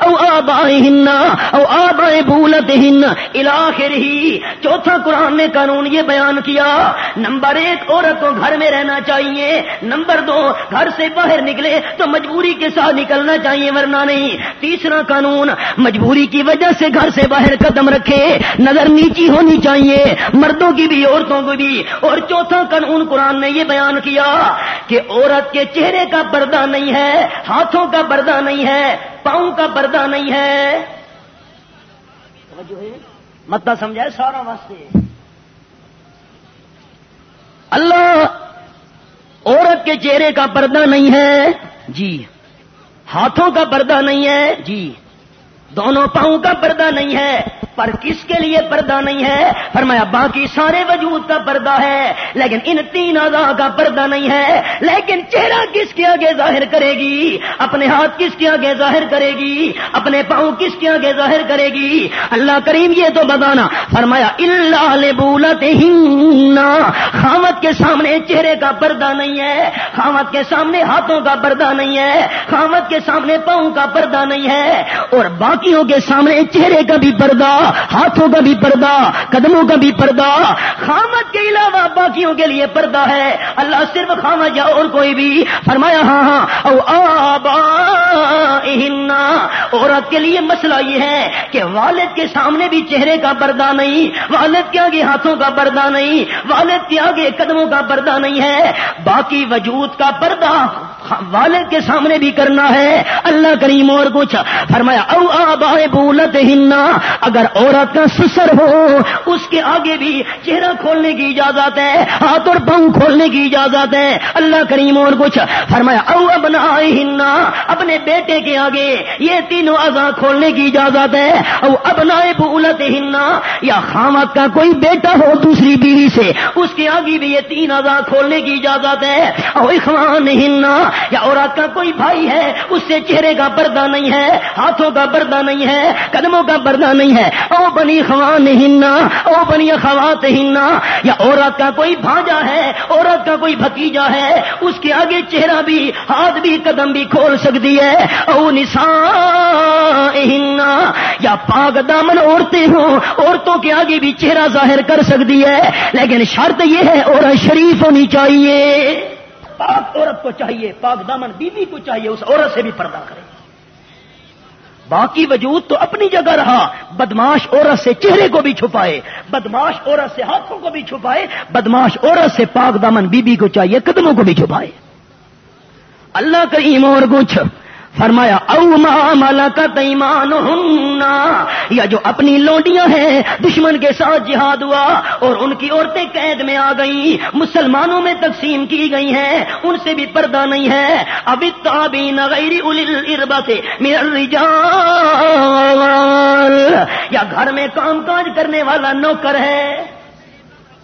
او آبائہن، او آبائی بولتہن۔ الاخر ہی چوتھا قرآن نے قانون یہ بیان کیا، نمبر ایک، عورت کو گھر میں رہنا چاہیے، نمبر دو، گھر سے باہر نکلے تو مجبوری کے ساتھ نکلنا چاہیے، ورنہ نہیں۔ تیسرا قانون، مجبوری کی وجہ سے گھر سے باہر قدم رکھے، نظر نیچی ہونی چاہیے، مردوں کی بھی، عورتوں کو بھی۔ اور چوتھا قانون قرآن نے یہ بیان کیا کہ عورت کے چہرے کا پردہ نہیں ہے، ہاتھوں کا پردہ نہیں ہے، پاؤں کا پردہ نہیں ہے۔ متا سمجھائے سارا واسطے۔ اللہ عورت کے چہرے کا پردہ نہیں ہے جی۔ ہاتھوں کا پردہ نہیں ہے جی۔ دونوں پاؤں کا پردہ نہیں ہے۔ پر کس کے لیے پردہ نہیں ہے؟ فرمایا، باقی سارے وجود کا پردہ ہے، لیکن ان تین اعضاء کا پردہ نہیں ہے۔ لیکن چہرہ کس کے آگے ظاہر کرے گی؟ اپنے ہاتھ کس کے آگے ظاہر کرے گی؟ اپنے پاؤں کس کے آگے ظاہر کرے گی؟ اللہ کریم یہ تو بتانا۔ فرمایا اللہ بولت خامت کے سامنے چہرے کا پردہ نہیں ہے۔ خامت کے سامنے ہاتھوں کا پردہ نہیں ہے۔ خامت کے سامنے پاؤں کا پردہ نہیں ہے۔ اور باقی باقیوں کے سامنے چہرے کا بھی پردہ، ہاتھوں کا بھی پردہ، قدموں کا بھی پردہ۔ خامت کے علاوہ باقیوں کے لیے پردہ ہے۔ اللہ صرف خامت یا اور کوئی بھی۔ فرمایا ہاں ہاں۔ او آبا عورت کے لیے مسئلہ یہ ہے کہ والد کے سامنے بھی چہرے کا پردہ نہیں، والد کے آگے ہاتھوں کا پردہ نہیں، والد کے آگے قدموں کا پردہ نہیں ہے۔ باقی وجود کا پردہ والد کے سامنے بھی کرنا ہے۔ اللہ کریم اور کچھ۔ فرمایا، او آبا بولت ہننا، اگر عورت کا سسر ہو، اس کے آگے بھی چہرہ کھولنے کی اجازت ہے، ہاتھ اور پاؤں کھولنے کی اجازت ہے۔ اللہ کریم اور کچھ۔ فرمایا، او ابنا ہننا، اپنے بیٹے کے آگے یہ تینوں اعضا کھولنے کی اجازت ہے۔ او ابنا بولت ہننا، یا خامت کا کوئی بیٹا ہو دوسری بیوی سے، اس کے آگے بھی یہ تین اعضا کھولنے کی اجازت ہے۔ او اخوان ہننا یا عورت کا کوئی بھائی ہے، اس سے چہرے کا پردہ نہیں ہے، ہاتھوں کا پردہ نہیں ہے، قدموں کا پردہ نہیں ہے۔ او بنی خوان ہننا او بنی خوات ہننا یا عورت کا کوئی بھاجا ہے عورت کا کوئی بھتیجا ہے، اس کے آگے چہرہ بھی، ہاتھ بھی، قدم بھی کھول سکتی ہے۔ او نساء یا پاک دامن عورتیں ہوں، عورتوں کے آگے بھی چہرہ ظاہر کر سکتی ہے۔ لیکن شرط یہ ہے، عورت شریف ہونی چاہیے۔ پاک عورت کو چاہیے، پاک دامن بیوی کو چاہیے، اس عورت سے بھی پردہ کرے۔ باقی وجود تو اپنی جگہ رہا، بدماش عورت سے چہرے کو بھی چھپائے، بدماش عورت سے ہاتھوں کو بھی چھپائے، بدماش عورت سے پاک دامن بیوی کو چاہیے، قدموں کو بھی چھپائے۔ اللہ کریم اور کچھ فرمایا، او مالا کا تیمان یا جو اپنی لونڈیاں ہیں، دشمن کے ساتھ جہاد ہوا اور ان کی عورتیں قید میں آ گئی مسلمانوں میں تقسیم کی گئی ہیں، ان سے بھی پردہ نہیں ہے. اب تابین غیر اربا سے یا گھر میں کام کاج کرنے والا نوکر ہے،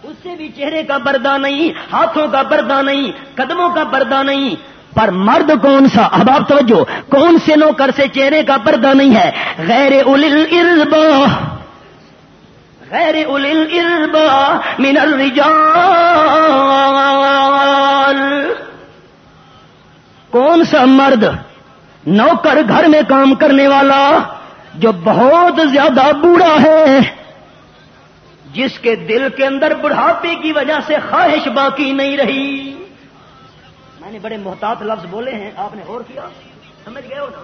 اس سے بھی چہرے کا پردہ نہیں، ہاتھوں کا پردہ نہیں، قدموں کا پردہ نہیں پر مرد کون سا؟ اب آپ توجہ، کون سے نوکر سے چہرے کا پردہ نہیں ہے؟ غیر اربا غیر اربا من الرجال۔ کون سا مرد نوکر گھر میں کام کرنے والا جو بہت زیادہ بوڑھا ہے، جس کے دل کے اندر بڑھاپے کی وجہ سے خواہش باقی نہیں رہی؟ میں نے بڑے محتاط لفظ بولے ہیں، آپ نے اور کیا؟ سمجھ گئے ہو نا؟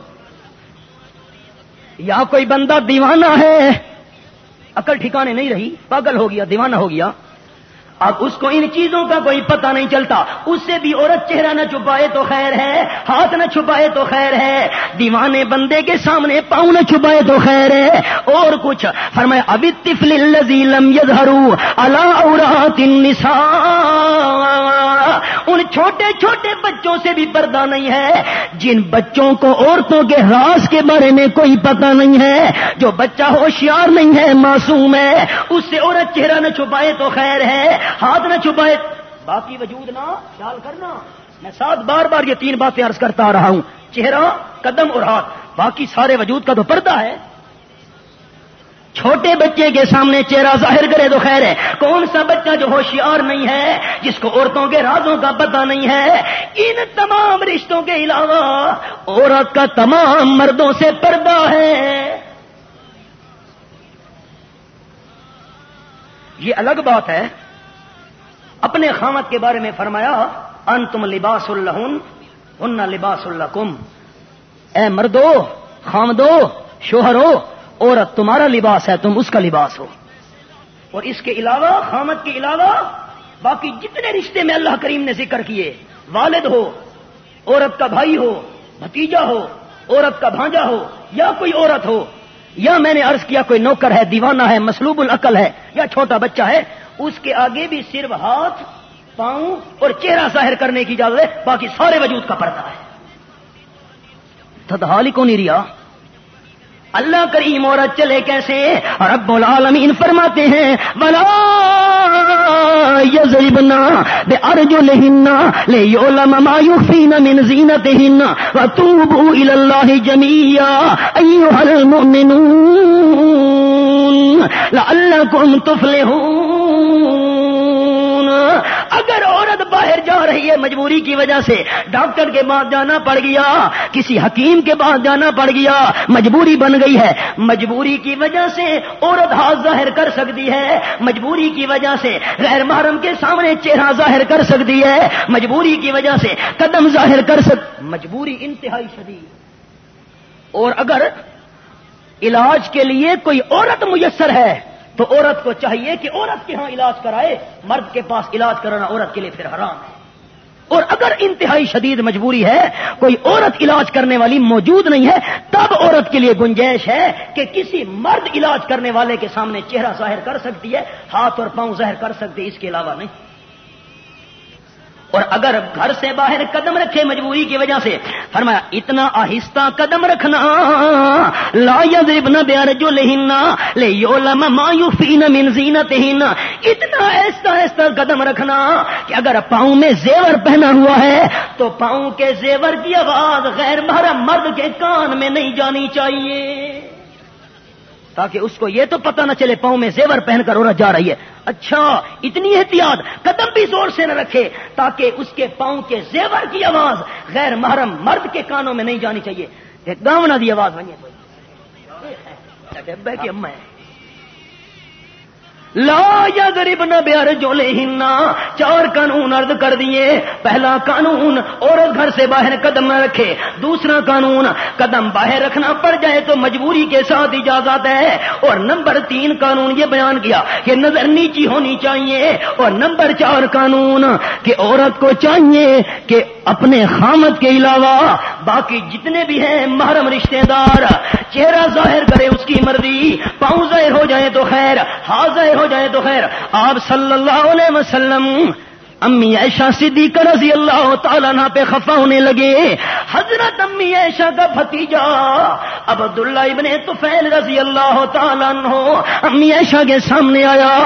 یا کوئی بندہ دیوانہ ہے، عقل ٹھکانے نہیں رہی، پاگل ہو گیا، دیوانہ ہو گیا۔ اب اس کو ان چیزوں کا کوئی پتہ نہیں چلتا۔ اس سے بھی عورت چہرہ نہ چھپائے تو خیر ہے، ہاتھ نہ چھپائے تو خیر ہے، دیوانے بندے کے سامنے پاؤں نہ چھپائے تو خیر ہے۔ اور کچھ، فرمایا، ابھی تفل لم یظہرو اللہ عورات النساء۔ ان چھوٹے چھوٹے بچوں سے بھی پردہ نہیں ہے، جن بچوں کو عورتوں کے راز کے بارے میں کوئی پتہ نہیں ہے۔ جو بچہ ہوشیار نہیں ہے، معصوم ہے، اس سے عورت چہرہ نہ چھپائے تو خیر ہے۔ ہاتھ نہ چھپائے، باقی وجود نہ خیال کرنا۔ میں سات بار بار یہ تین باتیں عرض کرتا آ رہا ہوں۔ چہرہ، قدم اور ہاتھ۔ باقی سارے وجود کا تو پردہ ہے۔ چھوٹے بچے کے سامنے چہرہ ظاہر کرے تو خیر ہے۔ کون سا بچہ جو ہوشیار نہیں ہے، جس کو عورتوں کے رازوں کا پتہ نہیں ہے، ان تمام رشتوں کے علاوہ عورت کا تمام مردوں سے پردہ ہے۔ یہ الگ بات ہے۔ اپنے خامت کے بارے میں فرمایا ان تم لباس اللہ ان لباس اللہ کم اے مردو، خامدو، شوہرو، عورت تمہارا لباس ہے، تم اس کا لباس ہو۔ اور اس کے علاوہ خامت کے علاوہ، باقی جتنے رشتے میں اللہ کریم نے ذکر کیے، والد ہو، عورت کا بھائی ہو، بھتیجا ہو، عورت کا بھانجا ہو، یا کوئی عورت ہو، یا میں نے عرض کیا، کوئی نوکر ہے، دیوانہ ہے، مسلوب العقل ہے، یا چھوٹا بچہ ہے اس کے آگے بھی صرف ہاتھ، پاؤں اور چہرہ ظاہر کرنے کی اجازت ہے، باقی سارے وجود کا پردہ ہے۔ تدحالی کو نہیں ریا؟ اللہ کریم عورت چلے کیسے؟ رب العالمین فرماتے ہیں بلا یزربنا بے ارجو لہنا لے یولم ما یخفین من زینتہن وتوبوا الى اللہ جميعا۔ ایوہ المؤمنون لعلکم تفلحون۔ اگر عورت باہر جا رہی ہے مجبوری کی وجہ سے ڈاکٹر کے بعد جانا پڑ گیا، کسی حکیم کے بعد جانا پڑ گیا، مجبوری بن گئی ہے۔ مجبوری کی وجہ سے عورت ہاتھ ظاہر کر سکتی ہے۔ مجبوری کی وجہ سے غیر محرم کے سامنے چہرہ ظاہر کر سکتی ہے۔ مجبوری کی وجہ سے قدم ظاہر کر سک، مجبوری انتہائی شدید۔ اور اگر علاج کے لیے کوئی عورت میسر ہے تو عورت کو چاہیے کہ عورت کے ہاں علاج کرائے، مرد کے پاس علاج کرانا عورت کے لیے پھر حرام ہے۔ اور اگر انتہائی شدید مجبوری ہے، کوئی عورت علاج کرنے والی موجود نہیں ہے، تب عورت کے لیے گنجائش ہے کہ کسی مرد علاج کرنے والے کے سامنے چہرہ ظاہر کر سکتی ہے، ہاتھ اور پاؤں ظاہر کر سکتی ہے اس کے علاوہ نہیں۔ اور اگر گھر سے باہر قدم رکھے مجبوری کی وجہ سے، فرمایا، اتنا آہستہ قدم رکھنا، لا یضربن بیارجلہن لیولم ما یفین من زینتہن اتنا ایسا ایسا قدم رکھنا کہ اگر پاؤں میں زیور پہنا ہوا ہے، تو پاؤں کے زیور کی آواز غیر محرم مرد کے کان میں نہیں جانی چاہیے۔ تاکہ اس کو یہ تو پتہ نہ چلے پاؤں میں زیور پہن کر عورت جا رہی ہے اچھا اتنی احتیاط قدم بھی زور سے نہ رکھے تاکہ اس کے پاؤں کے زیور کی آواز غیر محرم مرد کے کانوں میں نہیں جانی چاہیے گاؤں نہ دی آواز بنی ڈبے کی اما ہے لا یا غریب نہ بیار جو ہننا چار قانون ارد کر دیے پہلا قانون، عورت گھر سے باہر قدم نہ رکھے. دوسرا قانون، قدم باہر رکھنا پڑ جائے تو مجبوری کے ساتھ اجازت ہے. اور نمبر تین قانون یہ بیان کیا کہ نظر نیچی ہونی چاہیے. اور نمبر چار قانون کہ عورت کو چاہیے کہ اپنے خامت کے علاوہ باقی جتنے بھی ہیں محرم رشتے دار، چہرہ ظاہر کرے اس کی مرضی، پاؤں ظاہر ہو جائے تو خیر، ہاتھ ظاہر ہو جائے تو خیر۔ آپ صلی اللہ علیہ وسلم، امی ایشا صدیقہ رضی اللہ تعالیٰ نہ پہ خفا ہونے لگے۔ حضرت امی ایشا کا بھتیجا اب عبداللہ ابن طفیل رضی اللہ تعالیٰ عنہ امی ایشا کے سامنے آیا۔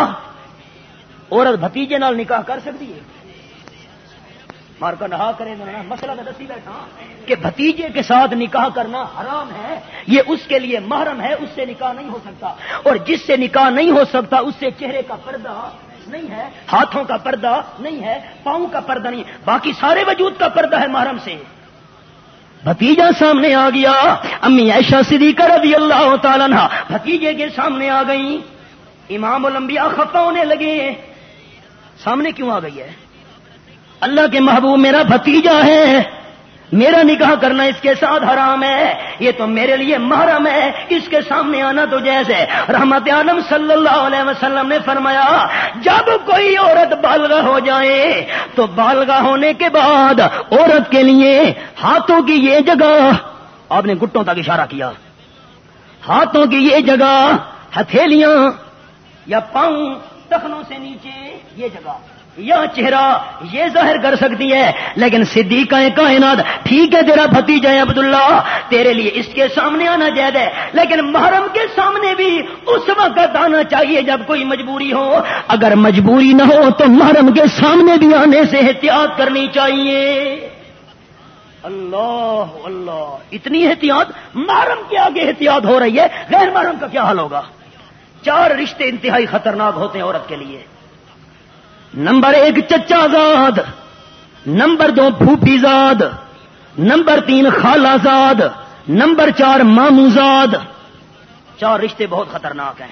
عورت بھتیجے نال نکاح کر سکتی ہے۔ مار کر نہا کرے مسئلہ میں دسی بیٹھا کہ بھتیجے کے ساتھ نکاح کرنا حرام ہے، یہ اس کے لیے محرم ہے، اس سے نکاح نہیں ہو سکتا۔ اور جس سے نکاح نہیں ہو سکتا، اس سے چہرے کا پردہ نہیں ہے، ہاتھوں کا پردہ نہیں ہے، پاؤں کا پردہ نہیں، باقی سارے وجود کا پردہ ہے محرم سے۔ بھتیجا سامنے آ گیا، امی ایشا صدیقہ رضی اللہ تعالیٰ بھتیجے کے سامنے آ گئی امام الانبیاء خفا ہونے لگے۔ سامنے کیوں آ گئی ہے؟ اللہ کے محبوب میرا بھتیجا ہے۔ میرا نکاح کرنا اس کے ساتھ حرام ہے۔ یہ تو میرے لیے محرم ہے۔ اس کے سامنے آنا تو جیسے رحمت عالم صلی اللہ علیہ وسلم نے فرمایا، جب کوئی عورت بالغ ہو جائے، تو بالغ ہونے کے بعد عورت کے لیے ہاتھوں کی یہ جگہ، آپ نے گٹوں تک اشارہ کیا۔ ہاتھوں کی یہ جگہ، ہتھیلیاں یا پاؤں تخنوں سے نیچے یہ جگہ۔ یا چہرہ یہ ظاہر کر سکتی ہے، لیکن صدیقہ کائنات، ٹھیک ہے تیرا بھتیجا عبداللہ، تیرے لیے اس کے سامنے آنا جائز ہے، لیکن محرم کے سامنے بھی اس وقت آنا چاہیے جب کوئی مجبوری ہو۔ اگر مجبوری نہ ہو تو محرم کے سامنے بھی آنے سے احتیاط کرنی چاہیے۔ اللہ اللہ، اتنی احتیاط، محرم کے آگے احتیاط ہو رہی ہے۔ غیر محرم کا کیا حال ہوگا؟ چار رشتے انتہائی خطرناک ہوتے ہیں عورت کے لیے۔ نمبر ایک چچا زاد، نمبر دو پھوپھی زاد، نمبر تین خالہ زاد، نمبر چار مامو زاد۔ چار رشتے بہت خطرناک ہیں۔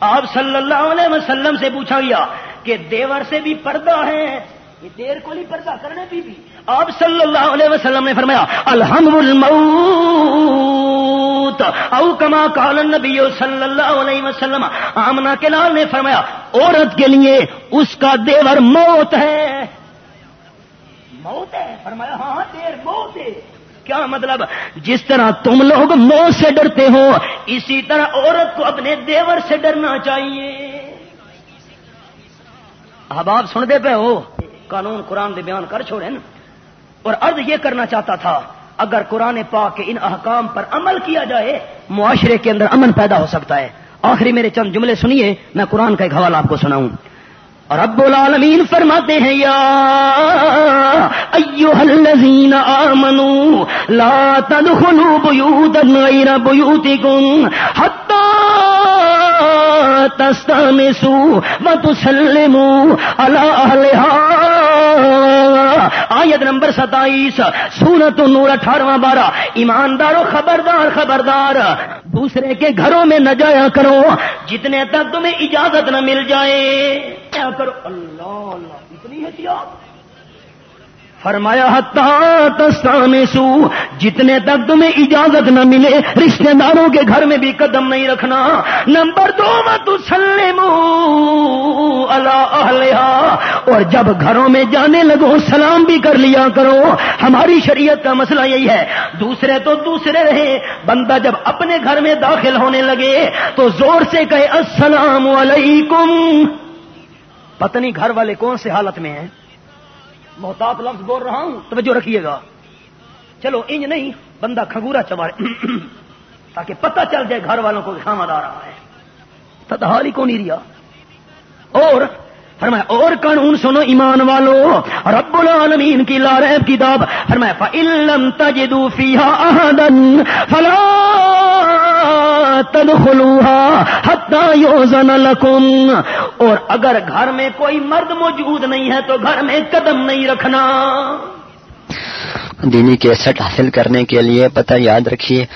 آپ صلی اللہ علیہ وسلم سے پوچھا گیا کہ دیور سے بھی پردہ ہے، یہ دیر کو نہیں پردہ کرنے بھی بھی آپ صلی اللہ علیہ وسلم نے فرمایا الحمد الموت او کما کال نبی صلی اللہ علیہ وسلم آمنا کے لال نے فرمایا، عورت کے لیے اس کا دیور موت ہے۔ موت ہے؟ فرمایا ہاں دیر موت ہے۔ کیا مطلب؟ جس طرح تم لوگ موت سے ڈرتے ہو، اسی طرح عورت کو اپنے دیور سے ڈرنا چاہیے۔ اب آپ سنتے پہ ہو، قانون قرآن دے بیان کر چھوڑے نا۔ اور عرض یہ کرنا چاہتا تھا اگر قرآن پاک کے ان احکام پر عمل کیا جائے، معاشرے کے اندر امن پیدا ہو سکتا ہے۔ آخری میرے چند جملے سنیے، میں قرآن کا ایک حوالہ آپ کو سناؤں۔ رب العالمین فرماتے ہیں، یا ایوہ الذین آمنوا لا تدخلوا بیوتا غیر بیوتکم حتی تستانسوا وتسلموا علی اہلہا۔ آیت نمبر ستائیس سورت نور اٹھارہواں بارہ۔ ایمانداروں خبردار خبردار، دوسرے کے گھروں میں نہ جایا کرو، جتنے تک تمہیں اجازت نہ مل جائے کیا کرو۔ اللہ اللہ، اتنی احتیاط فرمایا تستان سو جتنے تک تمہیں اجازت نہ ملے، رشتہ داروں کے گھر میں بھی قدم نہیں رکھنا۔ نمبر دو سلم اللہ اور جب گھروں میں جانے لگو، سلام بھی کر لیا کرو۔ ہماری شریعت کا مسئلہ یہی ہے۔ دوسرے تو دوسرے رہے۔ بندہ جب اپنے گھر میں داخل ہونے لگے، تو زور سے کہے، السلام علیکم۔ پتنی گھر والے کون سے حالت میں ہیں؟ محتاط لفظ بول رہا ہوں، توجہ رکھیے گا۔ چلو، انج نہیں، بندہ کھگورا چمارے تاکہ پتہ چل جائے گھر والوں کو خامد آ رہا ہے۔ تدحال ہی کو نہیں ریا اور فرمایا، اور قانون سنو ایمان والو رب العالمین کی لارب کتاب، فرمایا فَإِلَّمْ تَجِدُوا فِيهَا أَحَدًا فَلَا تَدْخُلُوهَا حَتَّى يُؤْذَنَ لَكُمْ۔ اور اگر گھر میں کوئی مرد موجود نہیں ہے، تو گھر میں قدم نہیں رکھنا۔ دینی کیسٹ حاصل کرنے کے لیے پتہ یاد رکھیے۔